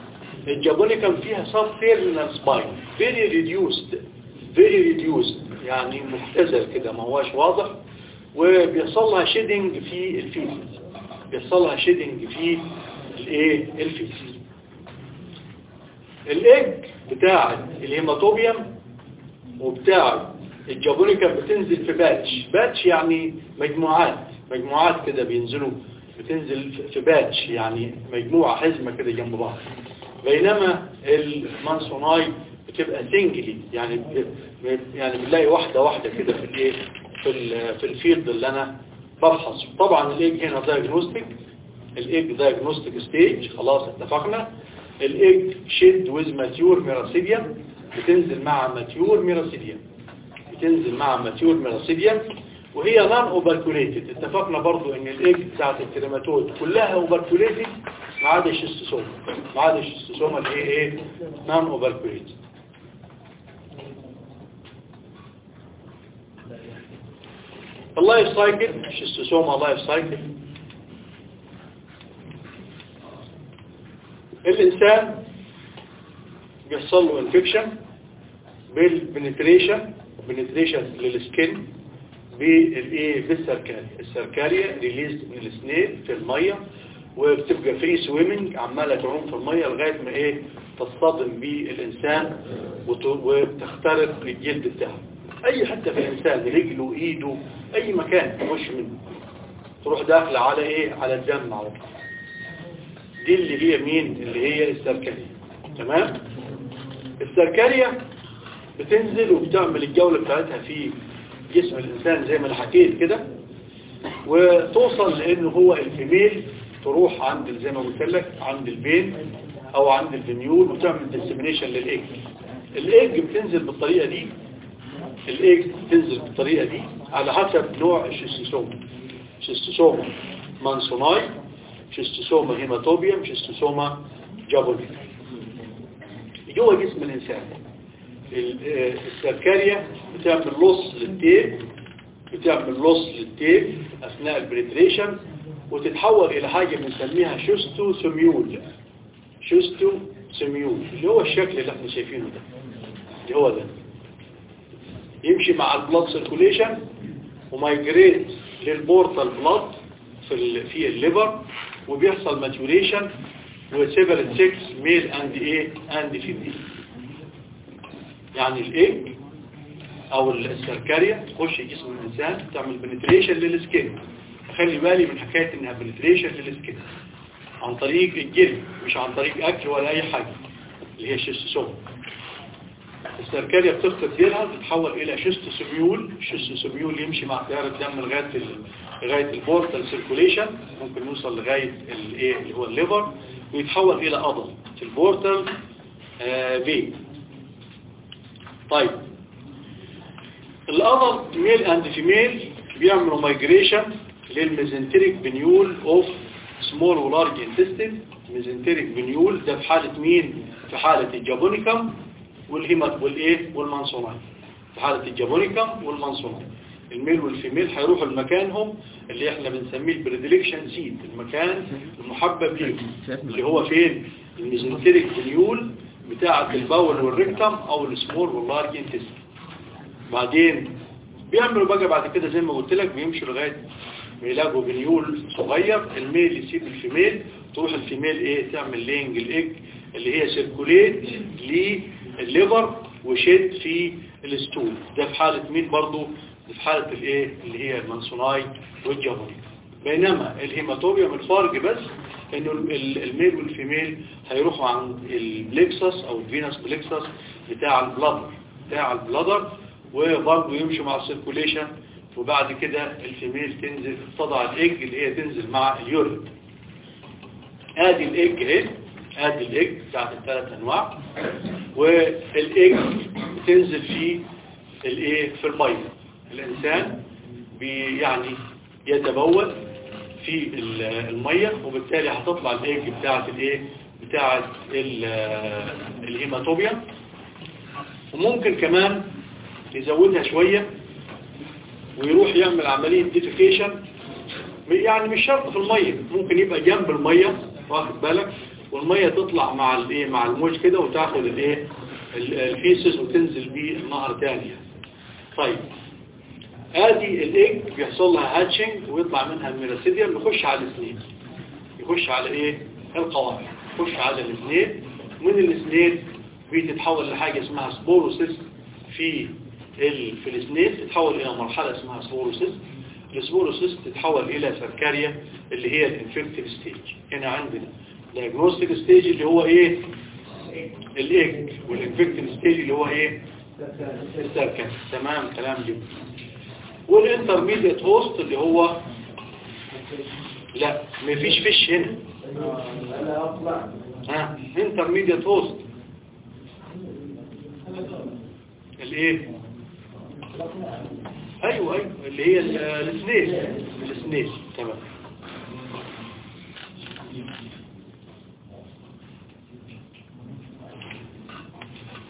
ال japonicum فيها sub terminal spine very very reduced يعني مختزل كده ما هواش واضح. وبيحصل لها shedding في ال feces بيحصل لها shedding في الايه؟ ال feces ال egg بتاع ال haematobium وبتاع ال japonica بتنزل في batch batch يعني مجموعات. مجموعات كده بينزلوا بتنزل في batch يعني مجموعة حزمة كده جنب بعض. بينما ال mansoni بتبقى singly يعني يعني بنلاقي واحدة واحدة كده في الايه في في ال field اللي أنا بفحص طبعا الايج هنا diagnostic ال egg diagnostic stage خلاص اتفقنا. ال egg shed with mature miracidia بتنزل مع mature miracidia بتنزل مع mature miracidia وهي non operculated اتفقنا برضو إن الايج بتاعت ال trematode كلها operculated ما عدا ال Schistosoma ما عدا ال Schistosoma اللي هي إيه؟ non operculated ال life cycle ال Schistosoma life cycle الإنسان بيحصل له infection بال penetration penetration لل skin بالإيه؟ بال cercaria ال cercaria release من ال snail في المية. وبتبقى free swimming عمالة تعوم في المية لغاية ما إيه تصطدم بالإنسان وتخترق الجلد بتاعه أي حتة في الإنسان رجله إيده أي مكان تخش منه تروح داخلة على إيه؟ على الدم على طول. دي اللي هي مين؟ اللي هي السركاريا تمام؟ السركاريا بتنزل وبتعمل الجولة بتاعتها في جسم الإنسان زي ما أنا حكيت كده وتوصل لأنه هو ال female تروح عند زي ما قلت لك عند ال vein أو عند ال venule وتعمل dissemination لل egg. ال egg بتنزل بالطريقة دي. الإيج بتنزل بالطريقة دي على حسب نوع ال Schistosoma Schistosoma mansoni Schistosoma haematobium Schistosoma japonicum جوه جسم الإنسان. السركاريا بتعمل loss لل tail بتعمل loss لل tail أثناء ال penetration وتتحول إلى حاجة بنسميها شوستو سميول شوستو سميول اللي هو الشكل اللي إحنا شايفينه ده. اللي هو ده. يمشي مع ال blood circulation و migrate لل portal blood في في ال liver وبيحصل maturation و separate sex male and إيه and female يعني ال egg أو السركاريا تخش جسم الإنسان تعمل penetration لل skin خلي بالي من حكاية انها penetration لل skin عن طريق الجلد مش عن طريق أكل ولا أي حاجة اللي هي schistosome ال cercaria بتفقد ديلها بتتحول إلى schistosomule ال schistosomule يمشي مع تيار الدم لغاية ال... لغاية ال portal circulation ممكن يوصل لغاية الايه اللي هو ال liver ويتحول إلى adult ال portal آه في طيب. ال adult male and female بيعملوا migration لل mesenteric venule of small و large intestine mesenteric venule ده في حالة مين؟ في حالة ال japonicum وال haemat والإيه؟ وال mansoni في حالة الجابونيكم والمانسوناي الميل والفيميل هيروحوا لمكانهم اللي إحنا بنسميه ال predilection site المكان المحبب ليهم. اللي هو فين؟ ال mesenteric venule بتاعة ال bowel وال rectum أو ال small وال large intestine بعدين بيعملوا بقى بعد كده زي ما قلت لك بيمشوا لغاية يلاقوا venule صغير ال male يسيب ال female تروح ال female إيه تعمل laying ال egg اللي هي circulate لل liver و shed في ال stool ده في حالة مين برضو؟ في حالة الإيه؟ اللي هي ال mansoni وال japoni بينما ال haematobium الفارق بس إنه ال male وال female هيروحوا عند ال plexus أو ال venous plexus بتاع ال bladder بتاع ال bladder وبرضه يمشوا مع ال circulation وبعد كده ال female تنزل تضع الإيج اللي هي تنزل مع ال urine آدي الإيج اهي آدي الإيج بتاعت الثلاث أنواع. والإيج تنزل في الإيه؟ في المية. الإنسان بي يعني يتبول في المية وبالتالي هتطلع الإيج بتاعت الإيه؟ بتاعت ال haematobia وممكن كمان يزودها شوية ويروح يعمل عملية defecation يعني مش شرط في المية ممكن يبقى جنب المية واخد بالك؟ والمية تطلع مع الايه مع الموج كده وتاخد الايه ال feces وتنزل بيه النهر تاني طيب. آدي الايج بيحصل لها hatching ويطلع منها ال miracidium يخش على الاثنين. يخش على إيه؟ القوائم. يخش على الاثنين. من الاثنين بتتحول لحاجة اسمها sporocyst في في ال snail تتحول إلى مرحلة اسمها sporocyst ال sporocyst تتحول إلى سركاريا اللي هي ال infective stage. هنا عندنا diagnostic stage اللي هو إيه؟ ال egg وال infective stage اللي هو إيه؟ السركاريا تمام كلام جدا وال intermediate host اللي هو لا مفيش فيش هنا. ها intermediate host الإيه؟ أيوه أيوه اللي هي ال snail. ال snail تمام.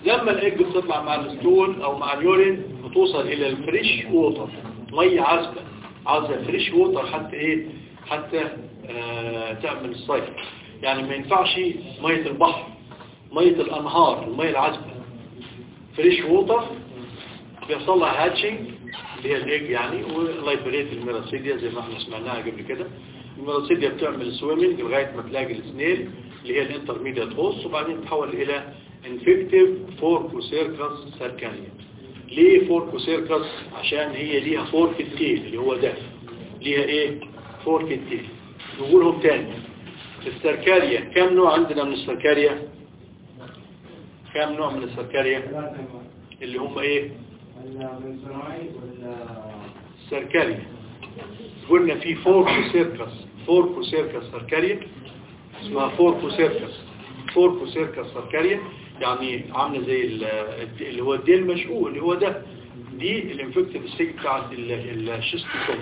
لما الإيج بتطلع مع ال stool أو مع ال urine بتوصل إلى ال fresh water. مية عذبة. عاوزه fresh water حتى إيه؟ حتى آه تعمل ال safe. يعني ما ينفعش مية البحر مية الأنهار المية العذبة. fresh water بيحصل لها hatching اللي هي الإيج يعني و liberate ال miracidia زي ما إحنا سمعناها قبل كده. ال miracidia بتعمل swimming لغاية ما تلاقي ال snail اللي هي ال intermediate host وبعدين تتحول إلى infective furcocercous cercaria ليه furcocercous عشان هي ليها forked tail اللي هو ده. ليها إيه؟ forked tail. نقولهم تاني. السركاريا كم نوع عندنا من السركاريا؟ كم نوع من السركاريا؟ اللي هم إيه؟ السركاريا قلنا في furcocercous furcocercous cercaria اسمها furcocercous furcocercous cercaria يعني عاملة زي اللي هو الديل المشقوق اللي هو ده دي ال infective stage بتاعت ال schistosome.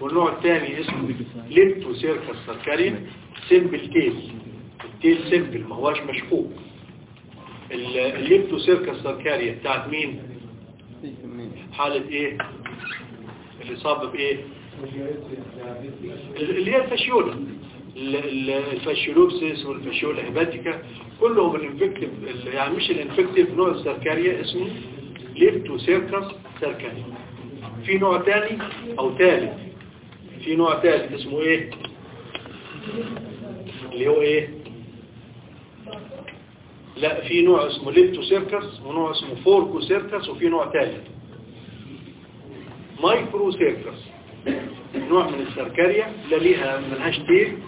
والنوع الثاني اسمه leptocercous cercaria simple tail. ال tail simple ما هواش مشقوق ال leptocercous cercaria بتاعت مين؟ حالة إيه؟ الاصابة بإيه؟ اللي هي ال Fasciola. ال Fasciolopsis وال Fasciola hepatica كلهم ال infective يعني مش ال infective نوع السركاريا اسمه leptocercous cercaria في نوع تاني أو ثالث في نوع ثالث اسمه إيه؟ اللي هو إيه؟ لا في نوع اسمه leptocercous ونوع اسمه furcocercous وفي نوع ثالث microcercous. نوع من السركاريا لا ليها ملهاش tail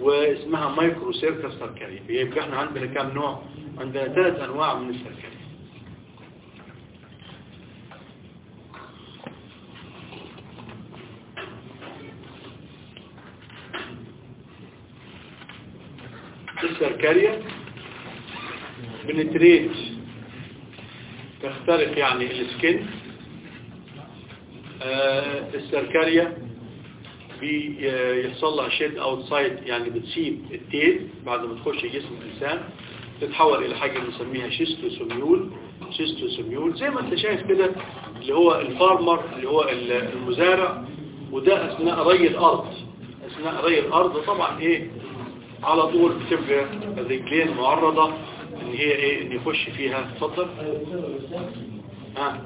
واسمها microcercous cercaria يبقى إحنا عندنا كام نوع؟ عندنا ثلاث أنواع من السركرية ال cercaria penetrate تخترق يعني ال skin آه السركرية بيحصل لها shed outside يعني بتسيب ال tail بعد ما تخش جسم الإنسان تتحول إلى حاجة بنسميها schistosomule schistosomule زي ما أنت شايف كده اللي هو ال farmer اللي هو المزارع وده أثناء ري الأرض. أثناء ري الأرض طبعا إيه؟ على طول بتبقى الرجلين معرضة. ان هي إيه ان يخش فيها. اتفضل. ها؟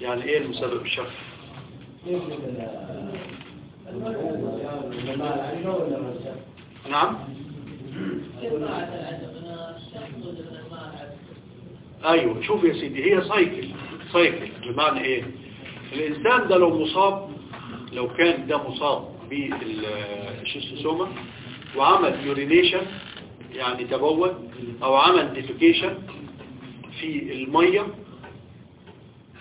يعني إيه المسبب الشك نعم. أيوه شوف يا سيدي هي سايكل cycle. بمعنى إيه؟ الإنسان ده لو مصاب لو كان ده مصاب بال schistosoma وعمل urination يعني تبول أو عمل defecation في المية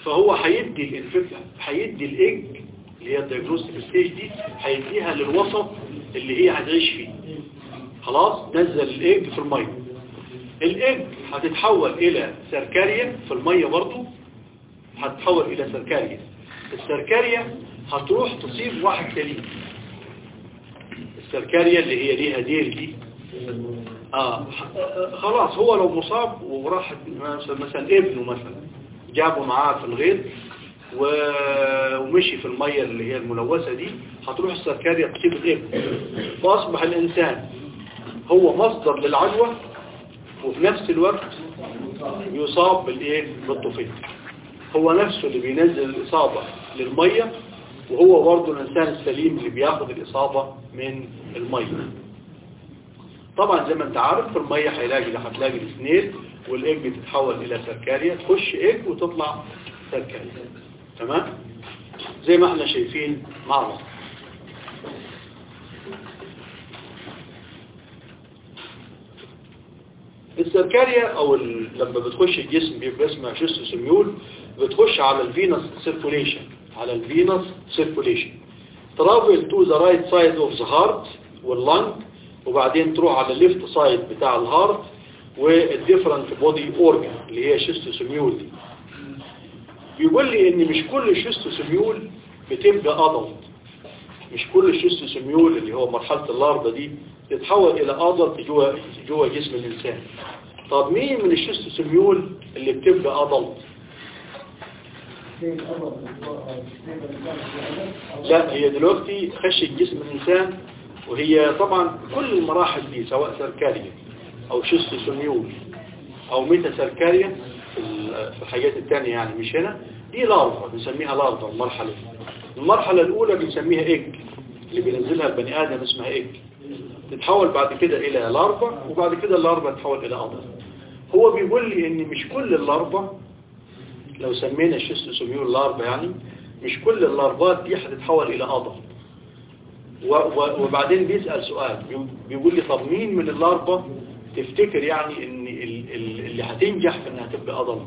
فهو هيدي ال infection هيدي ال egg اللي هي ال diagnostic stage دي هيديها للوسط اللي هي هتعيش فيه. خلاص؟ نزل الايج في المية. الايج هتتحول إلى سركاريا في المية برضو هتتحول إلى سركاريا السركاريا هتروح تصيب واحد سليم السركاريا اللي هي ليها ديل دي. آه خلاص هو لو مصاب وراح مثلا ابنه مثلا جابه معاه في الغيط ومشي في المية اللي هي الملوثة دي هتروح السركاريا تصيب الابن فأصبح الإنسان هو مصدر للعدوى وفي نفس الوقت يصاب بالإيه؟ بالطفيل هو نفسه اللي بينزل الإصابة للمية وهو برضه الإنسان السليم اللي بياخد الإصابة من المية. طبعا زي ما انت عارف في المية هيلاقي هتلاقي ال snail وال egg بتتحول إلى سركاريا تخش egg وتطلع سركاريا تمام؟ زي ما إحنا شايفين مع بعض السركاريا أو. لما بتخش الجسم بيبقى اسمها schistosomule بتخش على ال venous circulation على ال venous circulation travel to the right side of the heart وال lung وبعدين تروح على ال left side بتاع ال heart وال different body organ اللي هي schistosomule دي. بيقول لي إن مش كل ال schistosomule بتبقى adult مش كل ال schistosomule اللي هو مرحلة ال larva دي تتحول إلى adult جوه جوه جسم الإنسان. طب مين من ال schistosomule اللي بتبقى adult لا هي دلوقتي خشت جسم الإنسان وهي طبعا كل المراحل دي سواء سركاريا أو schistosomule أو metacercaria في الحاجات التانية يعني مش هنا. دي larva بنسميها larva المرحلة المرحلة الأولى بنسميها إيج اللي بينزلها البني آدم اسمها إيج. تتحول بعد كده إلى larva وبعد كده ال larva تتحول إلى adult هو بيقول لي إن مش كل ال larva لو سمينا ال schistosomule larva يعني مش كل ال larva ات دي هتتحول إلى adult وبعدين بيسأل سؤال. بيقول لي طب مين من ال larva تفتكر يعني إن اللي هتنجح في إنها تبقى adult؟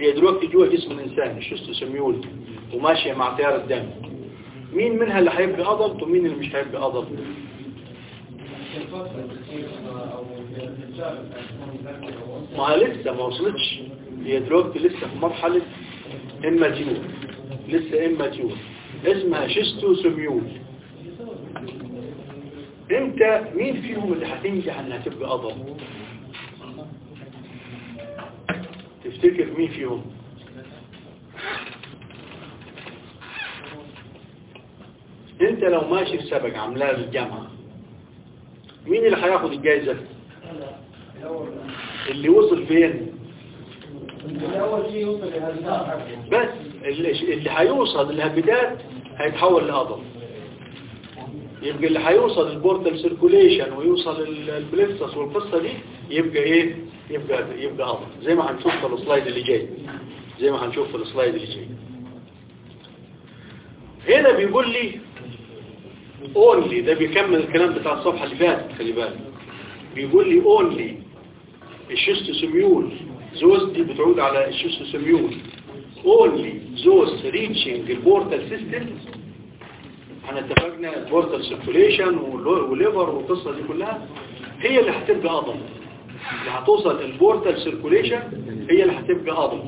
هي دلوقتي جوه جسم الإنسان ال schistosomule وماشية مع تيار الدم. مين منها اللي هيبقى adult ومين اللي مش هيبقى adult؟ ما لسه ما وصلتش. هي دلوقتي لسه في مرحلة immature لسه immature اسمها schistosomule إمتى مين فيهم اللي هتنجح انها تبقى adult تفتكر مين فيهم؟ انت لو ماشي في سبق عاملاه للجامعة مين اللي هياخد الجائزة اللي وصل فين؟ بس اللي, اللي هيوصل ال habitat هيتحول ل adult يبقى اللي هيوصل ال portal circulation ويوصل ال plexus والقصة دي يبقى إيه؟ يبقى يبقى adult زي ما هنشوف في ال slide اللي جاي. زي ما هنشوف في ال slide اللي جاي. هنا بيقول لي only ده بيكمل الكلام بتاع الصفحة اللي فاتت خلي بالك. بيقول لي only ال schistosomule those دي بتعود على ال schistosomule only those reaching ال portal system إحنا اتفقنا ال portal circulation وال liver والقصة دي كلها. هي اللي هتبقى adult اللي هتوصل ال portal circulation هي اللي هتبقى adult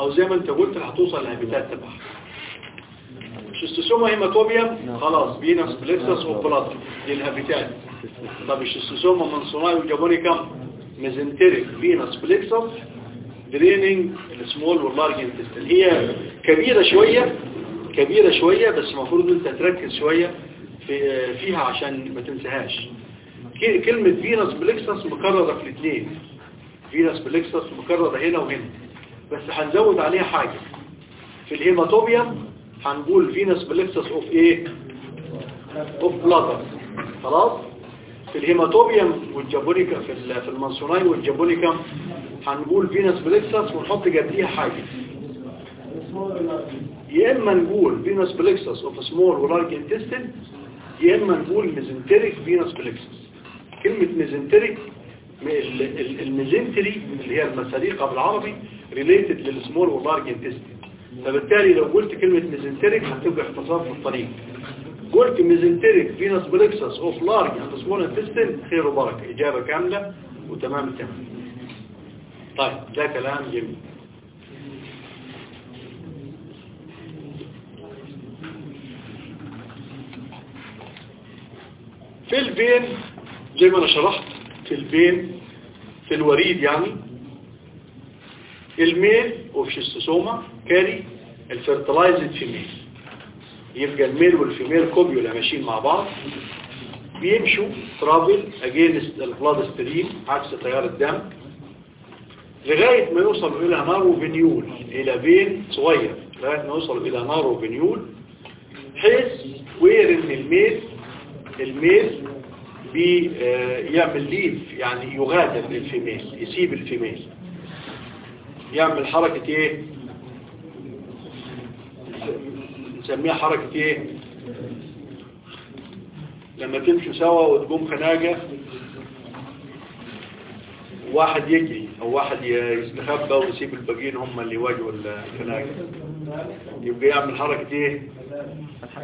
أو زي ما أنت قلت اللي هتوصل لل habitat تبعها ال schistosoma haematobium؟ خلاص. venous plexus of bladder دي ال habitat. طب ال schistosoma mansoni و japonicum؟ mesenteric venous plexus draining ال small وال large intestine هي كبيرة شوية كبيرة شوية بس المفروض إنت تركز شوية في فيها عشان ما تنساهاش. كلمة venous plexus مكررة في الاثنين. venous plexus مكررة هنا وهنا. بس هنزود عليها حاجة. في ال haematobium هنقول venous plexus of إيه of bladder خلاص؟ في ال haematobium وال japonicum في ال- في ال mansoni وال japonicum هنقول venous plexus ونحط جنبيها حاجة. يا إما نقول venous plexus of small و large intestine يا إما نقول mesenteric venous plexus كلمة mesenteric ال mesentery اللي هي المساريقة بالعربي related لل small وال large intestine فبالتالي لو قلت كلمة mesenteric هتبقى اختصار في الطريق. قلت mesenteric venous plexus of large and small intestine خير وبركة. إجابة كاملة وتمام التمام. طيب ده كلام جميل. في ال vein زي ما أنا شرحت في الفين في الوريد يعني ال male of Schistosoma carry ال fertilized female. يبقى ال male وال female copula ماشيين مع بعض بيمشوا travel against ال blood stream عكس تيار الدم. لغاية ما يوصلوا إلى narrow venule إلى vein صغير. لغاية ما يوصلوا إلى narrow venule حيث where in ال male ال male بيعمل leave يعني يغادر ال female يسيب ال female. يعمل حركة إيه؟ نسميها حركة إيه؟ لما تمشوا سوا وتقوم خناقة واحد يجري أو واحد يستخبى ويسيب الباقيين هم اللي يواجهوا الخناقة يبقى يعمل حركة إيه؟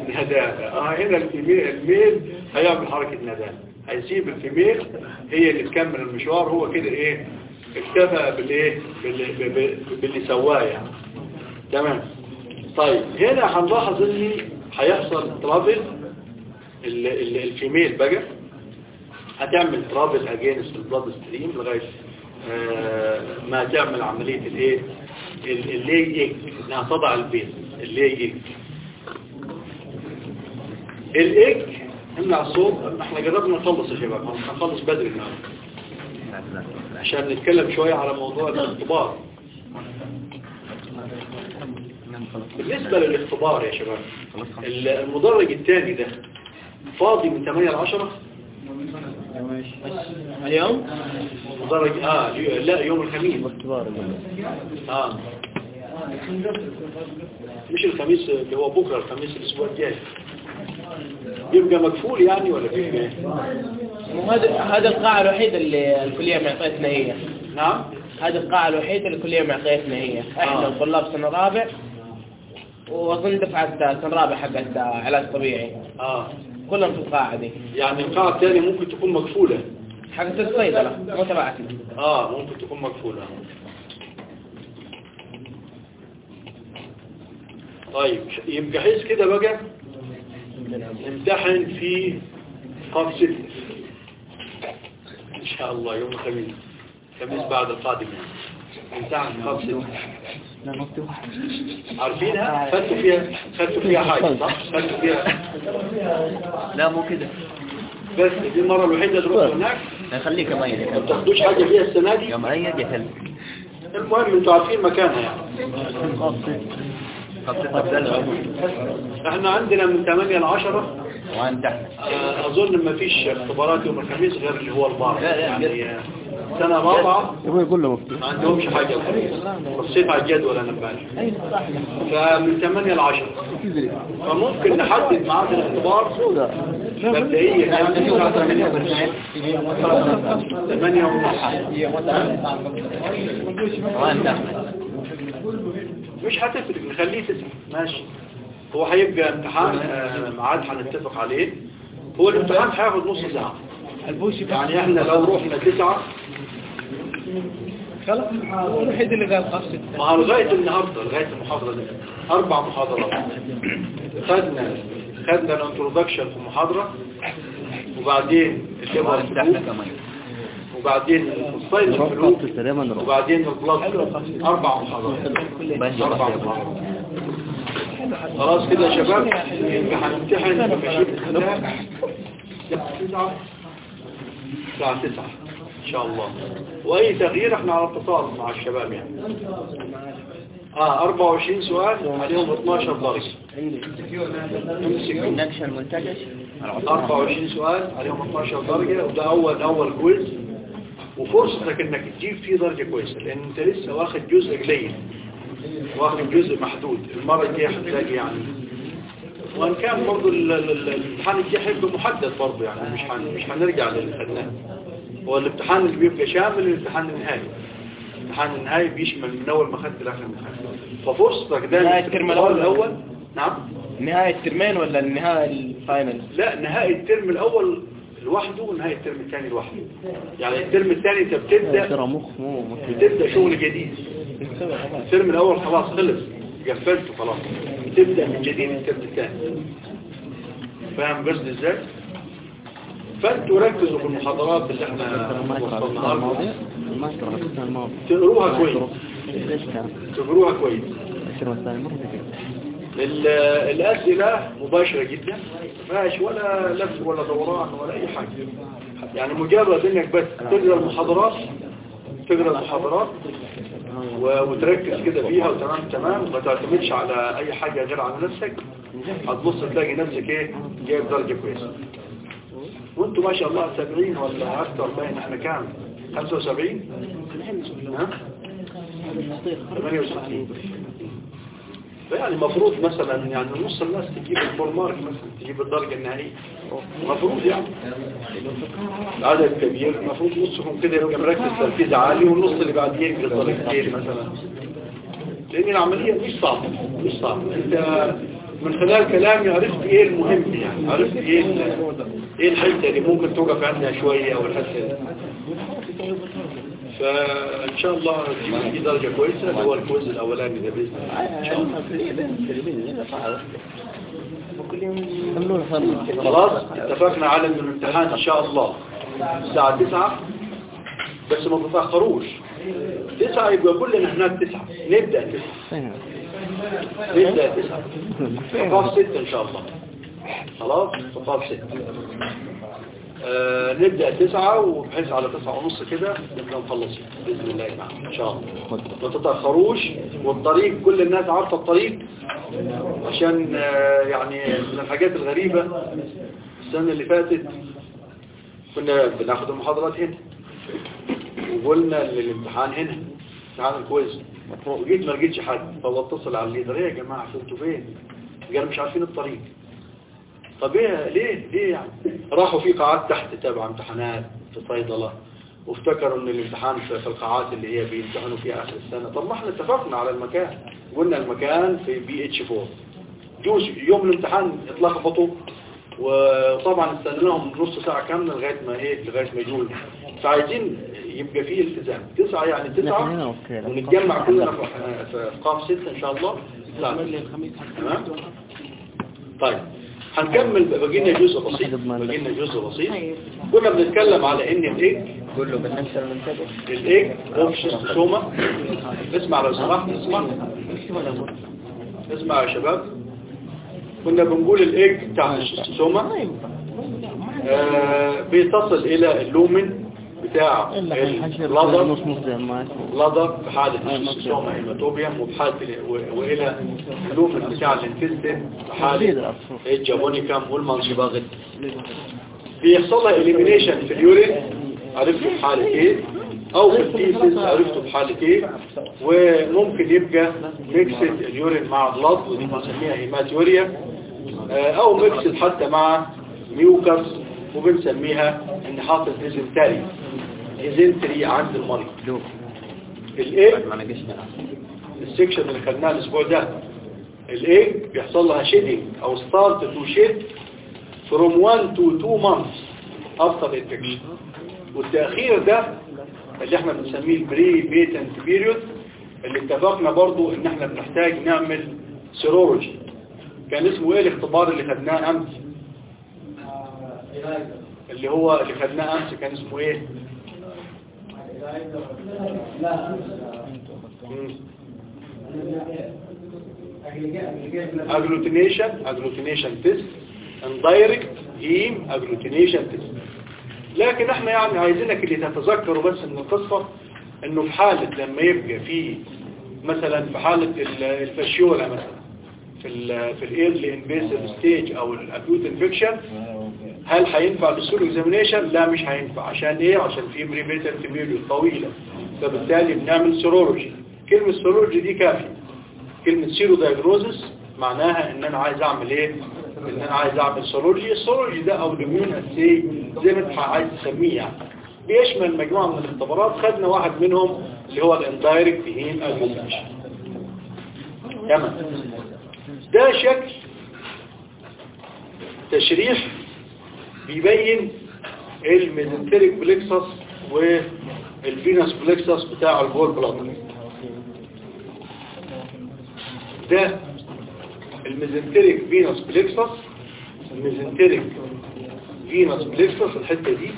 ندالة آه هنا ال male هيعمل حركة ندالة. هيسيب ال female هي اللي تكمل المشوار هو كده إيه؟ اكتفى بالإيه؟ باللي, سواه يعني. تمام. طيب هنا هنلاحظ ان هيحصل ال- ال female بقى. هتعمل travel against ال blood stream لغاية آه، ما تعمل عملية الايه ال- اللي إنها تضع البيض اللي ايج الايج امنع الصوت إحنا جربنا نخلص يا شباب هنخلص بدري النهارده. عشان نتكلم شوية على موضوع الاختبار. بالنسبة للاختبار يا شباب ال- المدرج الثاني ده فاضي من 8 ل 10 اليوم؟ مدرج آه لا يوم الخميس. آه. مش الخميس اللي هو بكرة الخميس الأسبوع الجاي. يبقى مكفول يعني ولا بيبقى إيه؟ هذا هذا القاعة الوحيدة اللي الكلية معطيتنا هي. نعم؟ هذه القاعة الوحيدة اللي الكلية معطيتنا هي. إحنا آه. طلاب سنة رابع وأظن دفعة سنة رابع حقت علاج طبيعي. آه. كلهم في القاعة دي. يعني القاعة الثانية ممكن تكون مكفولة حقت الصيدلة مو تبعتنا آه ممكن تكون مكفولة طيب يبقى حيث كده بقى نمتحن في قاف ستة. إن شاء الله يوم الخميس. الخميس بعد القادم يعني. عارفينها؟ خدتوا فيها خدتوا فيها حاجة صح؟ خدتوا فيها. لا مو كده. بس دي المرة الوحيدة اللي رحت هناك. خليك ميت ما بتاخدوش حاجة فيها السنة دي. يا ميت يا كلب المهم أنتوا عارفين مكانها يعني. إحنا عندنا من 8 ل 10 وأنت. آه، أظن ما فيش اختبارات يوم الخميس غير اللي هو البعض. لا، يعني سنة رابعة. يبغى يقول له وقته ما عندهمش حاجة بصيت على الجدول أنا امبارح فمن 8 ل 10 فممكن نحدد ميعاد الاختبار. مبدئيا يعني الساعة 8 8 ونص. مش هتفرق نخليه تسعة. ماشي. هو هيبقى امتحان آه، ميعاد هنتفق عليه. هو الامتحان هياخد نص ساعة. يعني إحنا لو رحنا تسعة خلاص هو الوحيد اللي قال قصد ما هو لغاية النهاردة لغاية المحاضرة دي. أربع محاضرات. خدنا خدنا ال introduction في محاضرة وبعدين كمان. وبعدين fluke وبعدين ال blood أربع محاضرات. أربع محاضرات. خلاص كده يا شباب؟ هنمتحن الله الساعة الساعة 9 إن شاء الله. وأي تغيير إحنا على اتصال مع الشباب يعني. آه 24 سؤال عليهم 12 درجة النكشة المنتجش 24 سؤال عليهم 12 درجة وده أول أول كويز وفرصتك إنك تجيب فيه درجة كويسة لأن أنت لسه واخد جزء قليل. واخد جزء محدود. المرة الجاية هتلاقي يعني. وإن كان برضه ال- ال- ال- الامتحان الجاي هيبقى محدد برضه يعني. مش مش هنرجع للي خدناه هو الامتحان اللي بيبقى شامل الامتحان النهائي. الامتحان النهائي بيشمل من أول ما خدت لآخر امتحان ففرصتك ده نهاية الترم الأول. الأول؟ نعم. نهاية الترمين ولا النهاية ال final؟ لا نهائي الترم الأول لوحده ونهائي الترم الثاني لوحده. يعني الترم الثاني انت مو بتبدأ شغل جديد. الترم الأول خلاص خلص. قفلته خلاص. تبدأ من جديد الترم الثاني. فاهم قصدي إزاي؟ فانتوا ركزوا في المحاضرات اللي إحنا ما الماضية تقروها كويس؟ تقروها كويس. الأسئلة مباشرة جدا. ما فيهاش ولا لف ولا دوران ولا أي حاجة. يعني مجرد إنك بس تقرأ المحاضرات تقرأ المحاضرات وتركز كده فيها وتمام تمام. وما تعتمدش على أي حاجة غير على نفسك. هتبص تلاقي نفسك إيه؟ جايب درجة كويسة. وانتوا ما شاء الله 70 ولا أكثر باين إحنا كام؟ 75 ها؟ 68 فيعني المفروض مثلا يعني نص الناس تجيب الفول مارك مثلا تجيب الدرجة النهائية. المفروض يعني. عدد كبير المفروض نصهم كده يبقى مركز تركيز عالي والنص اللي بعد ينقل درجتين مثلا. لأن العملية مش صعبة مش صعبة. أنت من خلال كلامي عرفت إيه المهم يعني. عرفت إيه إيه الحتة اللي ممكن توقف عندها شوية أو الحتة دي. فإن شاء الله دي درجة كويسة اللي هو الكويز الأولاني ده بإذن الله. إن شاء الله. خلاص اتفقنا على ان الامتحان إن شاء الله. الساعة 9 بس ما تتأخروش. 9 يبقى كلنا هناك 9 نبدأ 9 9 فقاف 6 إن شاء الله. خلاص؟ فقاف 6 آه نبدأ 9 وبحيث على 9 ونص كده نبدأ نخلص بإذن الله تعالى إن شاء الله. ما تتأخروش والطريق كل الناس عارفة الطريق عشان آه يعني من الحاجات الغريبة السنة اللي فاتت كنا بناخد المحاضرات هنا وقلنا ان الامتحان هنا. امتحان ال quiz وجيت ما لقيتش حد. فبتصل على ال leader. إيه يا جماعة؟ أنتوا فين؟ قالوا مش عارفين الطريق. طب إيه؟ ليه؟ ليه يعني؟ راحوا في قاعات تحت تابع امتحانات في صيدلة. وافتكروا إن الامتحان في القاعات اللي هي بيمتحنوا فيها آخر السنة. طب ما إحنا اتفقنا على المكان. قلنا المكان في بي اتش 4 جوز يوم الامتحان اتلخبطوا. وطبعا استناهم نص ساعة كاملة لغاية ما إيه لغاية ما يجوا. فعايزين يبقى فيه التزام. تسعة يعني تسعة. ونتجمع كلنا في قاف ستة إن شاء الله. تمام؟ طيب. هنكمل بقينا جزء بسيط. بقينا جزء بسيط. كنا بنتكلم على إن الايج كله بالنكشة المنتجش الايج of Schistosoma اسمع لو سمحت. اسمع. اسمع يا شباب. كنا بنقول الايج بتاع ال Schistosoma آه بتوصل إلى ال lumen بتاع في حالة ال Schistosoma haematobium وفي حالة و- وإلى ال intestine في حالة ال japonicum وال mansoni بيحصل لها elimination في ال urine. عرفتوا في حالة إيه؟ أو في ال feces عرفته بحالتين وممكن يبقى mixed ال urine مع blood ودي بنسميها hematuria آه، أو mixed حتى مع mucus وبنسميها ان حاصل dysentery عند المريض الايه ال section اللي خدناه الأسبوع ده ال egg بيحصل لها shedding أو start to shed from 1 to 2 months after infection. والتأخير ده اللي إحنا بنسميه ال prepatent period اللي اتفقنا برضو إن إحنا بنحتاج نعمل serology كان اسمه إيه الاختبار اللي خدناه أمس؟ اللي هو اللي خدناه أمس كان اسمه إيه. Agglutination agglutination test indirect hemagglutination test. لكن إحنا يعني عايزينك اللي تتذكروا بس من القصة إنه في حالة لما يبقى في مثلا في حالة ال- ال Fasciola مثلا في ال في ال early invasive stage أو ال acute infection هل هينفع ال stool examination لا مش هينفع عشان إيه؟ عشان في prepatent period طويلة. فبالتالي بنعمل serology كلمة serology دي كافية. كلمة serodiagnosis معناها إن أنا عايز أعمل إيه؟ إن أنا عايز أعمل serology ال serology ده أو ال immunoassay زي ما أنت عايز تسميه يعني. بيشمل مجموعة من الاختبارات. خدنا واحد منهم اللي هو ال indirect hemagglutination تمام. ده شكل تشريح بيبين ال mesenteric plexus وال venous plexus بتاع ال gall bladder ده ال mesenteric venous plexus ال mesenteric venous plexus الحتة دي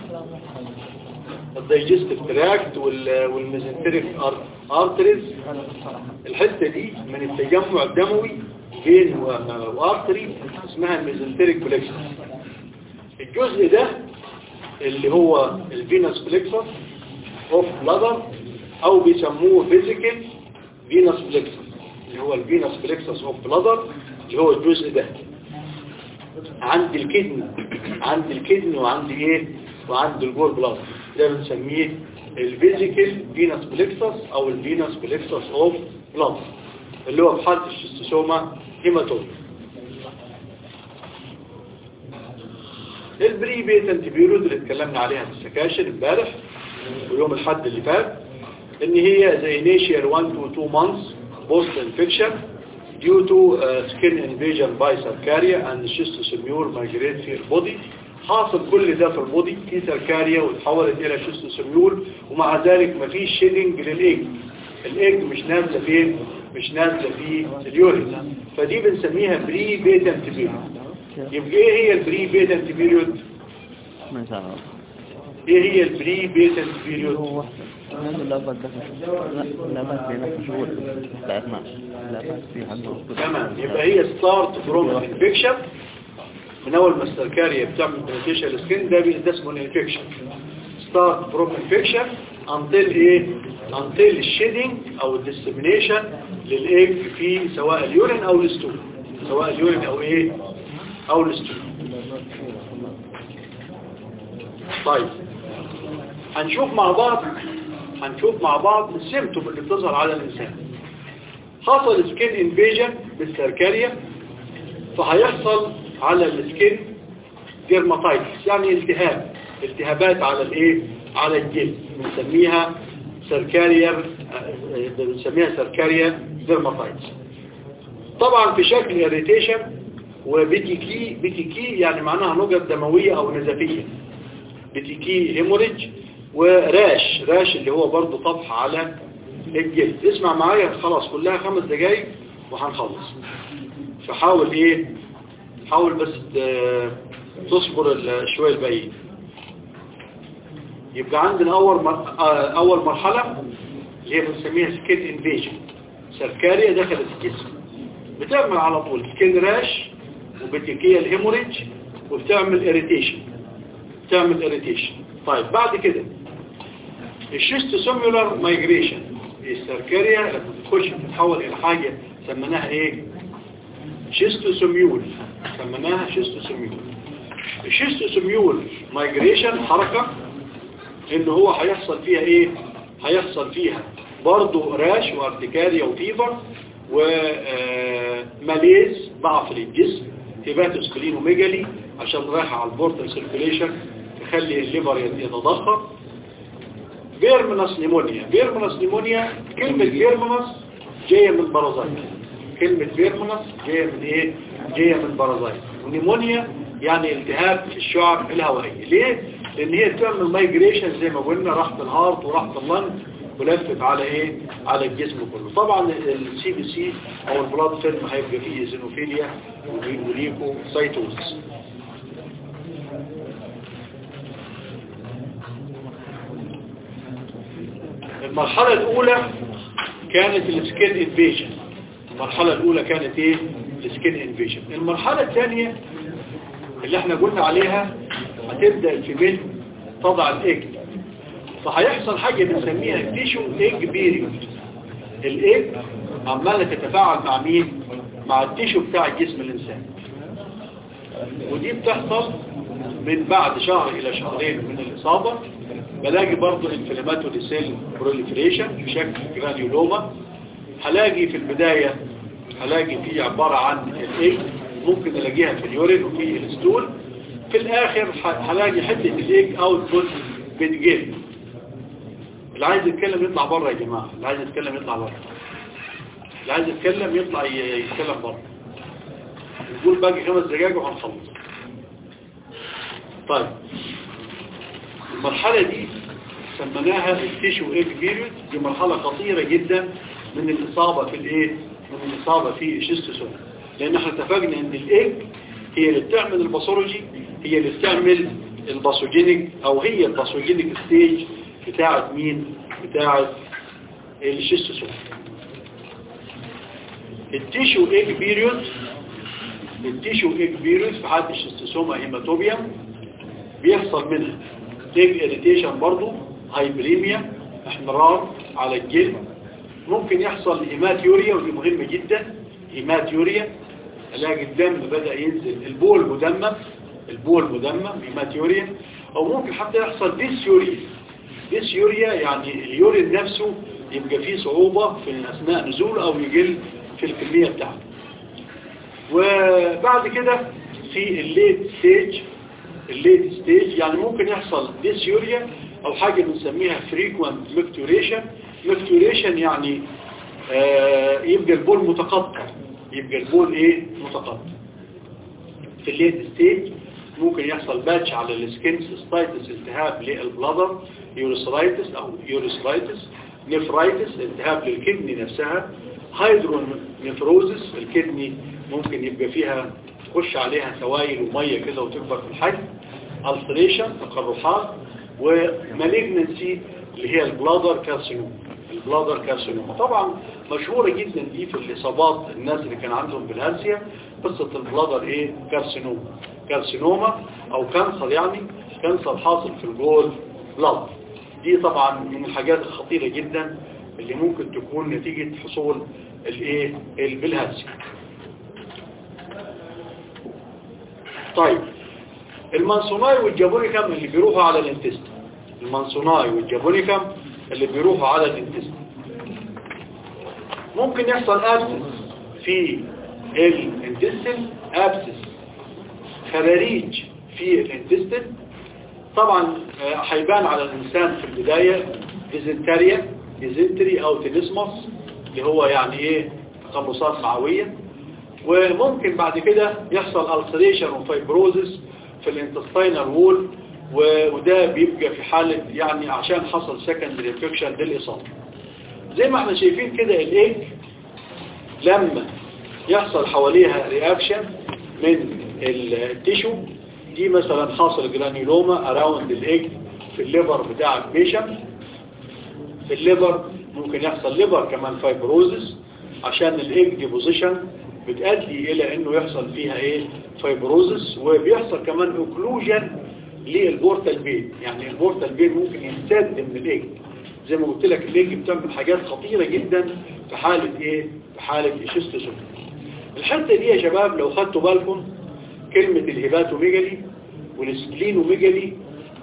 ال digestive tract وال mesenteric arteries الحتة دي من التجمع الدموي vein و artery اسمها ال mesenteric plexus. الجزء ده اللي هو ال venous plexus of bladder أو بيسموه vesical venous plexus اللي هو ال venous plexus of bladder اللي هو الجزء ده. عند ال kidney عند ال kidney وعند إيه؟ وعند ال gall bladder ده بنسميه ال vesical venous plexus أو ال venous plexus of bladder اللي هو في حالة ال Schistosoma haematobium ال prepatent period اللي اتكلمنا عليها في ال sections امبارح ويوم الحد اللي فات إن هي زي initial 1 to 2 months post infection due to uh, skin invasion by cercaria and migrate في ال body حاصل كل ده في ال body في سركاريا وتحولت إلى schistosomule ومع ذلك مفيش shedding لل egg. الإيج مش نازلة فين؟ مش نازلة في ال urine. فدي بنسميها prepatent period يبقى إيه هي ال prepatent period إيه هي ال prepatent period هو هذا لا بد لا بد بين شهور لا 12 لا بد في حد تمام. يبقى هي start from infection من أول ما السركاريا بتعمل penetration ال skin ده ده اسمه ال infection start from infection until إيه؟ until ال shedding أو ال dissemination لل egg في سواء ال urine أو ال stool سواء ال urine أو إيه؟ أو ال stool طيب. هنشوف مع بعض هنشوف مع بعض ال symptom اللي بتظهر على الإنسان. حصل skin invasion بال cercaria فهيحصل على ال skin dermatitis يعني التهاب. التهابات على الإيه؟ على الجلد. بنسميها سركاريا بنسميها cercaria dermatitis طبعا في شكل irritation و petechiae petechiae يعني معناها نقط دموية أو نزفية. petechiae hemorrhage و rash rash اللي هو برضو طفح على الجلد. اسمع معايا خلاص كلها خمس دقايق وهنخلص. فحاول إيه؟ حاول بس تصبر شوية الباقيين. يبقى عندنا اول مر... آه، أول مرحلة اللي هي بنسميها skin invasion cercaria دخلت الجسم. بتعمل على طول skin rash و petechiae ال hemorrhage وبتعمل irritation تعمل irritation طيب بعد كده ال schistosomular migration السركاريا لما تخش تتحول إلى حاجة سميناها إيه؟ schistosomule سميناها schistosomule ال schistosomule migration حركة ان هو هيحصل فيها إيه؟ هيحصل فيها برضو rash و urticaria و fever و malaise ضعف للجسم. hepatosplenomegaly عشان رايحة على ال portal circulation تخلي ال liver يتضخم verminous pneumonia verminous pneumonia كلمة verminous جاية من parasite كلمة verminous جاية من إيه؟ جاية من parasite و pneumonia يعني التهاب في الشعب الهوائية ليه؟ لأن هي بتعمل migration زي ما قلنا راحة ال heart وراحة ال lung ولفت على إيه؟ على الجسم كله. طبعا ال CBC أو ال blood film هيبقى فيه eosinophilia و leukocytosis المرحلة الأولى كانت ال skin invasion المرحلة الأولى كانت إيه؟ ال skin invasion المرحلة الثانية اللي إحنا قلنا عليها هتبدأ ال female تضع الايج فهيحصل حاجة بنسميها tissue egg period الايج عمالة تتفاعل مع مين؟ مع ال tissue بتاع جسم الإنسان. ودي بتحصل من بعد شهر إلى شهرين من الإصابة. بلاقي برضو inflammatory cell proliferation بشكل granuloma هلاقي في البداية هلاقي فيه عبارة عن الايج ممكن ألاقيها في ال urine وفي ال stool. في الآخر هلاقي حتة ال egg output بتجيب اللي عايز يتكلم يطلع بره يا جماعة. اللي عايز يتكلم يطلع بره. اللي عايز يتكلم يطلع يتكلم بره. نقول باقي خمس دقايق وهنخلص. طيب. المرحلة دي سميناها ال tissue egg period دي مرحلة خطيرة جدا من الإصابة في الإيه؟ من الإصابة في ال schistosome لأن إحنا اتفقنا إن الايج هي اللي بتعمل ال pathology هي اللي بتعمل ال pathogenic أو هي ال pathogenic stage بتاعة مين؟ بتاعة ال schistosome ال tissue egg period ال tissue egg period في حالة ال Schistosoma haematobium بيحصل منها egg irritation برضو hyperemia إحمرار على الجلد. ممكن يحصل hematuria ودي مهمة جدا. hematuria الاقي الدم بدأ ينزل. البول مدمم البول مدمم hematuria. أو ممكن حتى يحصل dysuria dysuria يعني ال urine نفسه يبقى فيه صعوبة في أثناء نزوله أو يقل في الكمية بتاعته. وبعد كده في ال late stage ال late stage يعني ممكن يحصل dysuria أو حاجة بنسميها frequent micturition micturition يعني آه يبقى البول متقطع. يبقى البول إيه؟ متقطع. في ال late stage ممكن يحصل patch على ال skin cystitis التهاب لل bladder urethritis أو urethritis nephritis التهاب لل kidney نفسها hydronephrosis ال kidney ممكن يبقى فيها تخش عليها سوائل ومية كده وتكبر في الحجم ulceration تقرحات و malignancy اللي هي ال bladder carcinoma. ال bladder carcinoma. طبعا مشهورة جدا دي في الإصابات الناس اللي كان عندهم بلهارسيا قصة ال bladder إيه؟ carcinoma. carcinoma أو cancer يعني cancer حاصل في ال gall bladder دي طبعا من الحاجات الخطيرة جدا اللي ممكن تكون نتيجة حصول الإيه؟ البلهارسيا طيب ال mansoni وال japonicum اللي بيروحوا على ال intestine. ال mansoni وال japonicum اللي بيروحوا على ال intestine. ممكن يحصل abscess في ال intestine abscess خراريج في ال intestine طبعا هيبان على الإنسان في البداية ديزنتريا dysentery أو tenesmus اللي هو يعني إيه تقلصات معوية. وممكن بعد كده يحصل ulceration و fibrosis في ال intestinal wall وده بيبقى في حالة يعني عشان حصل secondary infection للإصابة. زي ما إحنا شايفين كده الايج لما يحصل حواليها reaction من ال tissue دي مثلا حاصل granuloma around ال egg في ال liver بتاع ال patient. في ال liver ممكن يحصل liver كمان fibrosis عشان ال egg deposition بتأدي إلى إنه يحصل فيها إيه؟ fibrosis وبيحصل كمان occlusion لل portal vein. يعني ال portal vein ممكن يمتد من الايج زي ما قلت لك الايج بتعمل حاجات خطيرة جدا في حالة إيه؟ في حالة ال schistosome الحتة دي يا شباب لو خدتوا بالكم كلمة ال hepatomegaly وال splenomegaly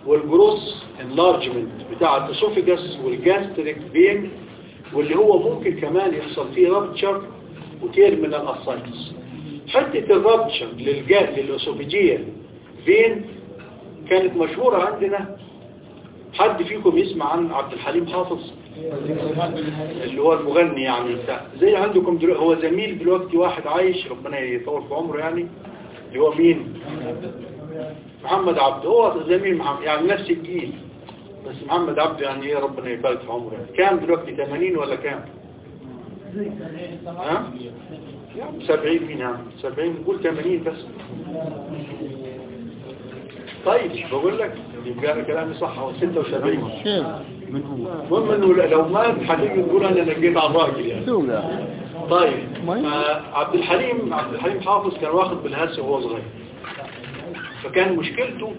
وال gross enlargement بتاع ال esophagus وال gastric vein واللي هو ممكن كمان يحصل فيه rupture و terminal ascites حتة ال rupture للجات لل esophageal vein كانت مشهورة عندنا. حد فيكم يسمع عن عبد الحليم حافظ؟ اللي هو المغني يعني. بتاع زي عندكم هو زميل دلوقتي واحد عايش ربنا يطول في عمره يعني. اللي هو مين؟ محمد عبد. هو زميل محمد يعني نفس الجيل. بس محمد عبد يعني إيه ربنا يبارك في عمره. كام دلوقتي؟ 80 ولا كام؟ ها؟ يعني 70 مين يعني 70 نقول 80 بس. طيب بقول لك يبقى كلامي صح هو 76 شيخ المهم إنه لو مات حقيقي تقول أنا نجيت على الراجل يعني. طيب. آه، عبد الحليم عبد الحليم حافظ كان واخد بالهرس وهو صغير. فكان مشكلته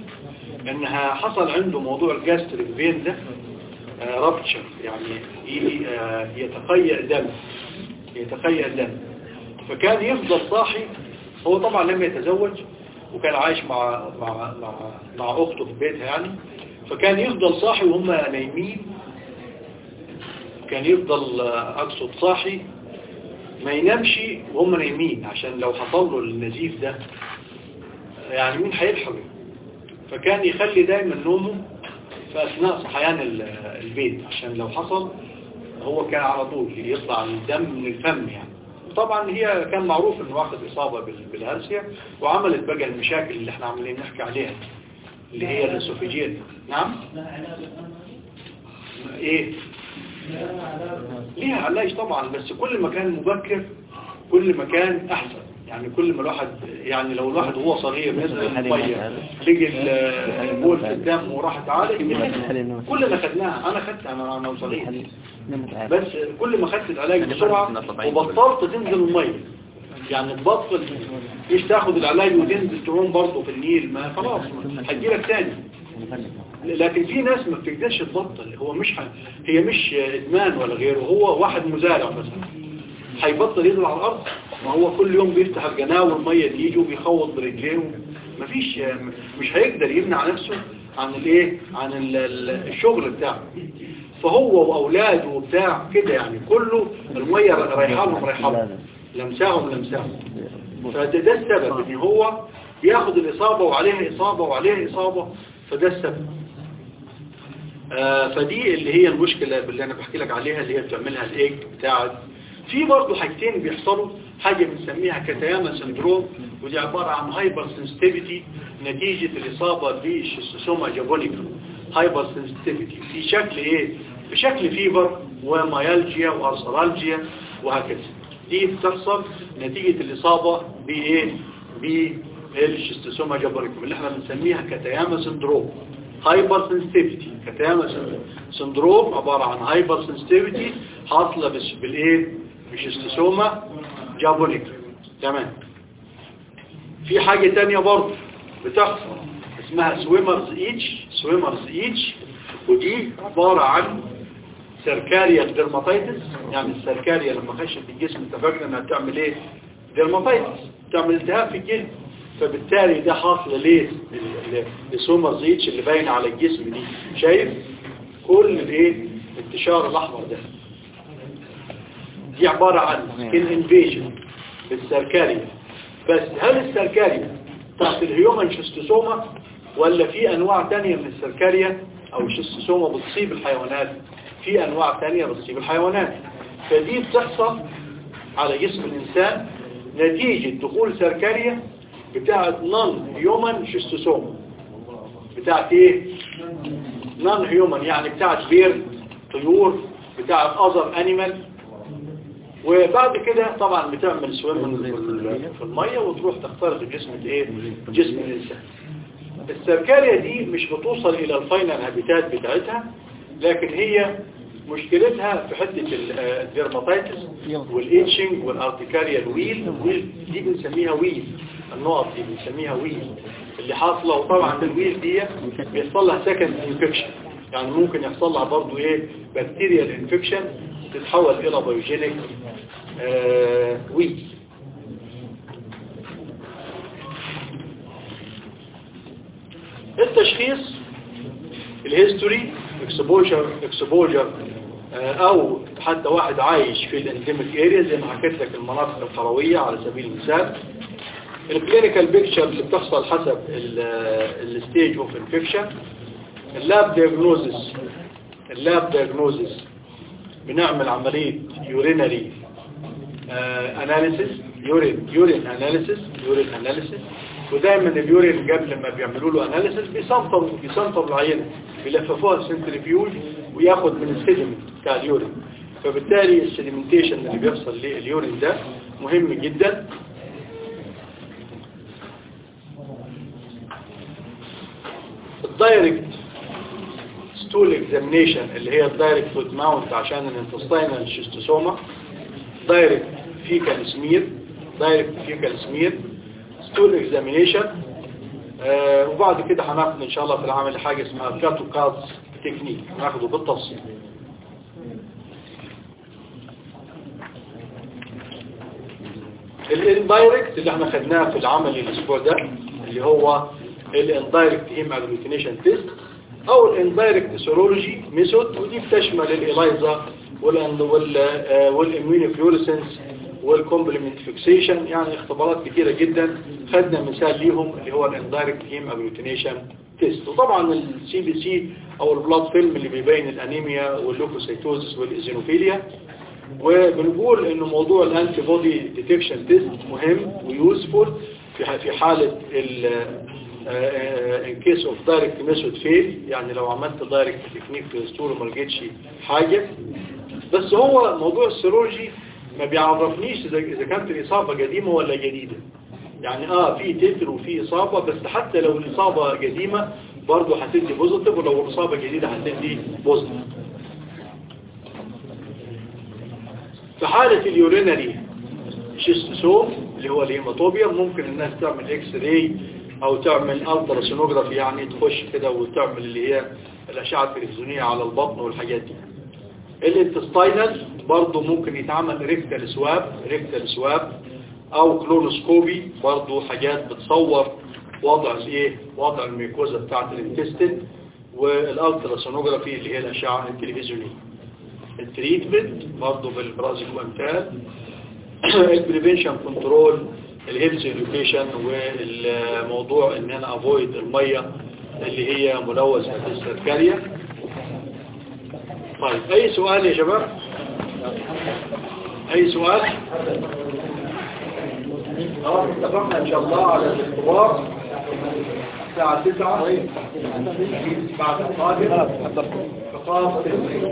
إنها حصل عنده موضوع الجاستريك فين ده رابتشر يعني آه، يتقيأ دم يتقيأ دم. فكان يفضل صاحي هو طبعا لم يتزوج وكان عايش مع مع مع, مع أخته في بيتها يعني. فكان يفضل صاحي وهم نايمين. كان يفضل آه، أقصد صاحي. ما ينامش وهم نايمين عشان لو حصل له النزيف ده يعني مين هيلحقه فكان يخلي دايما نومه في أثناء صحيان ال- البيت عشان لو حصل هو كان على طول يطلع الدم من الفم يعني. طبعا هي كان معروف إنه واخد إصابة بال- بالهرسية وعملت بقى المشاكل اللي إحنا عمالين نحكي عليها اللي هي الاسوفيجيال نعم؟ إيه؟ ليها علاج طبعا بس كل ما كان مبكر كل ما كان أحسن. يعني كل ما الواحد يعني لو الواحد وهو صغير نزل الميه لقي ال- البول في الدم وراح تعالج كل ما خدناها. أنا خدت أنا أنا وصغير. بس كل ما خدت العلاج بسرعة وبطلت تنزل المية. يعني تبطل مش تاخد العلاج وتنزل تعوم برضه في النيل ما خلاص. هتجيلك تاني. لكن في ناس ما بتقدرش تبطل هو مش ح... هي مش إدمان ولا غيره هو واحد مزارع مثلا. هيبطل ينزل على الأرض؟ ما هو كل يوم بيفتح الجناوي والمية تيجي وبيخوض برجليه مفيش مش هيقدر يمنع نفسه عن الإيه؟ عن ال- ال- الشغل بتاعه. فهو وأولاده وبتاع كده يعني كله المية رايحه لهم رايحه لهم لمساهم لمساهم. فده ده السبب إن هو بياخد الإصابة وعليها إصابة وعليها إصابة فده السبب. فدي اللي هي المشكلة اللي أنا بحكي لك عليها اللي هي بتعملها الإيج بتاعت في برضه حاجتين بيحصلوا حاجة بنسميها كتياما سندروم ودي عبارة عن hypersensitivity نتيجة الإصابة بال schistosoma japonica hypersensitivity في شكل إيه؟ بشكل fever و myalgia و arthralgia وهكذا. دي بتحصل نتيجة الإصابة بإيه؟ بال schistosoma japonica اللي إحنا بنسميها Katayama syndrome. hypersensitivity Katayama syndrome عبارة عن hypersensitivity حاصلة بس بالإيه؟ بال schistosoma japonica تمام. في حاجة تانية برضه بتحصل اسمها swimmer's itch swimmer's itch ودي عبارة عن cercaria dermatitis يعني السيركاريا لما خشت الجسم اتفقنا إنها بتعمل إيه؟ dermatitis بتعمل التهاب في الجلد. فبالتالي ده حاصل ليه؟ ال swimmer's itch اللي باين على الجسم دي. شايف؟ كل الايه الانتشار الأحمر ده. دي عبارة عن skin invasion بال cercaria بس هل السيركاريا تحت ال human schistosoma ولا في أنواع تانية من السيركاريا أو ال schistosoma بتصيب الحيوانات؟ في أنواع تانية بتصيب الحيوانات. فدي بتحصل على جسم الإنسان. نتيجة دخول سيركاريا بتاعت non-human schistosoma بتاعت إيه؟ non-human يعني بتاعت bird طيور بتاعت other animal وبعد كده طبعا بتعمل swim في المية وتروح تخترق جسم الايه جسم الإنسان. السركاريا دي مش بتوصل إلى ال final habitat بتاعتها لكن هي مشكلتها في حتة الديرماتيتس والإيتشنج والارتكاريا الويل. الويل دي بنسميها wheal. النقط دي بنسميها wheal. اللي حاصلة وطبعا ال wheal دي بيحصل لها second infection يعني ممكن يحصل لها برضو إيه؟ bacterial infection تتحول إلى pyogenic آه wheal. التشخيص ال history exposure exposure أو حتى واحد عايش في ال endemic area زي ما حكيت لك المناطق القرويه على سبيل المثال. ال clinical picture اللي بتحصل حسب ال stage of infection ال lab diagnosis ال lab diagnosis بنعمل عملية urinary analysis urine urine analysis urine analysis ودايما ال urine قبل ما بيعملوا له analysis بيسنطروا بيسنطروا العينة. بيلففوها centrifuge وياخد من ال sediment بتاع ال urine. فبالتالي ال sedimentation اللي بيحصل لل urine ده مهم جدا. ال direct stool examination اللي هي ال direct wet mount عشان ال intestinal Schistosoma. direct fecal smear direct fecal smear stool examination آه وبعد كده هناخد إن شاء الله في العمل حاجة اسمها Kato-Katz technique ناخده بالتفصيل. ال indirect اللي إحنا خدناه في العمل الأسبوع ده اللي هو ال indirect hemagglutination test أو ال indirect serology method ودي بتشمل ال ELISA وال immunofluorescence وال complement fixation يعني اختبارات كتيرة جدا خدنا مثال ليهم اللي هو ال indirect hemagglutination test وطبعا ال CBC أو ال blood film اللي بيبين الأنيميا وال leukocytosis وال eosinophilia وبنقول إنه موضوع ال antibody detection test مهم و useful في حالة ال in case of direct method fail يعني لو عملت direct technique ال stool وما لقيتش حاجة. بس هو موضوع ال serology ما بيعرفنيش اذا كانت الإصابة قديمة ولا جديدة. يعني آه في titer وفي إصابة بس حتى لو الإصابة قديمة برضه هتدي positive ولو الإصابة جديدة هتدي positive في حالة ال urinary schistosome اللي هو ال haematobium ممكن الناس تعمل X-ray أو تعمل ultrasonography يعني تخش كده وتعمل اللي هي الأشعة التلفزيونية على البطن والحاجات دي. ال intestinal برضه ممكن يتعمل rectal swab rectal swab أو colonoscopy برضه حاجات بتصور وضع الإيه؟ وضع ال mucosa بتاعة ال intestine وال ultrasonography اللي هي الأشعة التلفزيونية. ال treatment برضه بال praziquantel ال prevention control ال health education والموضوع إن أنا avoid المية اللي هي ملوثة بالسركاريا طيب أي سؤال يا شباب؟ أي سؤال؟ اتفقنا إن شاء الله على الاختبار الساعة 9 بعد القادم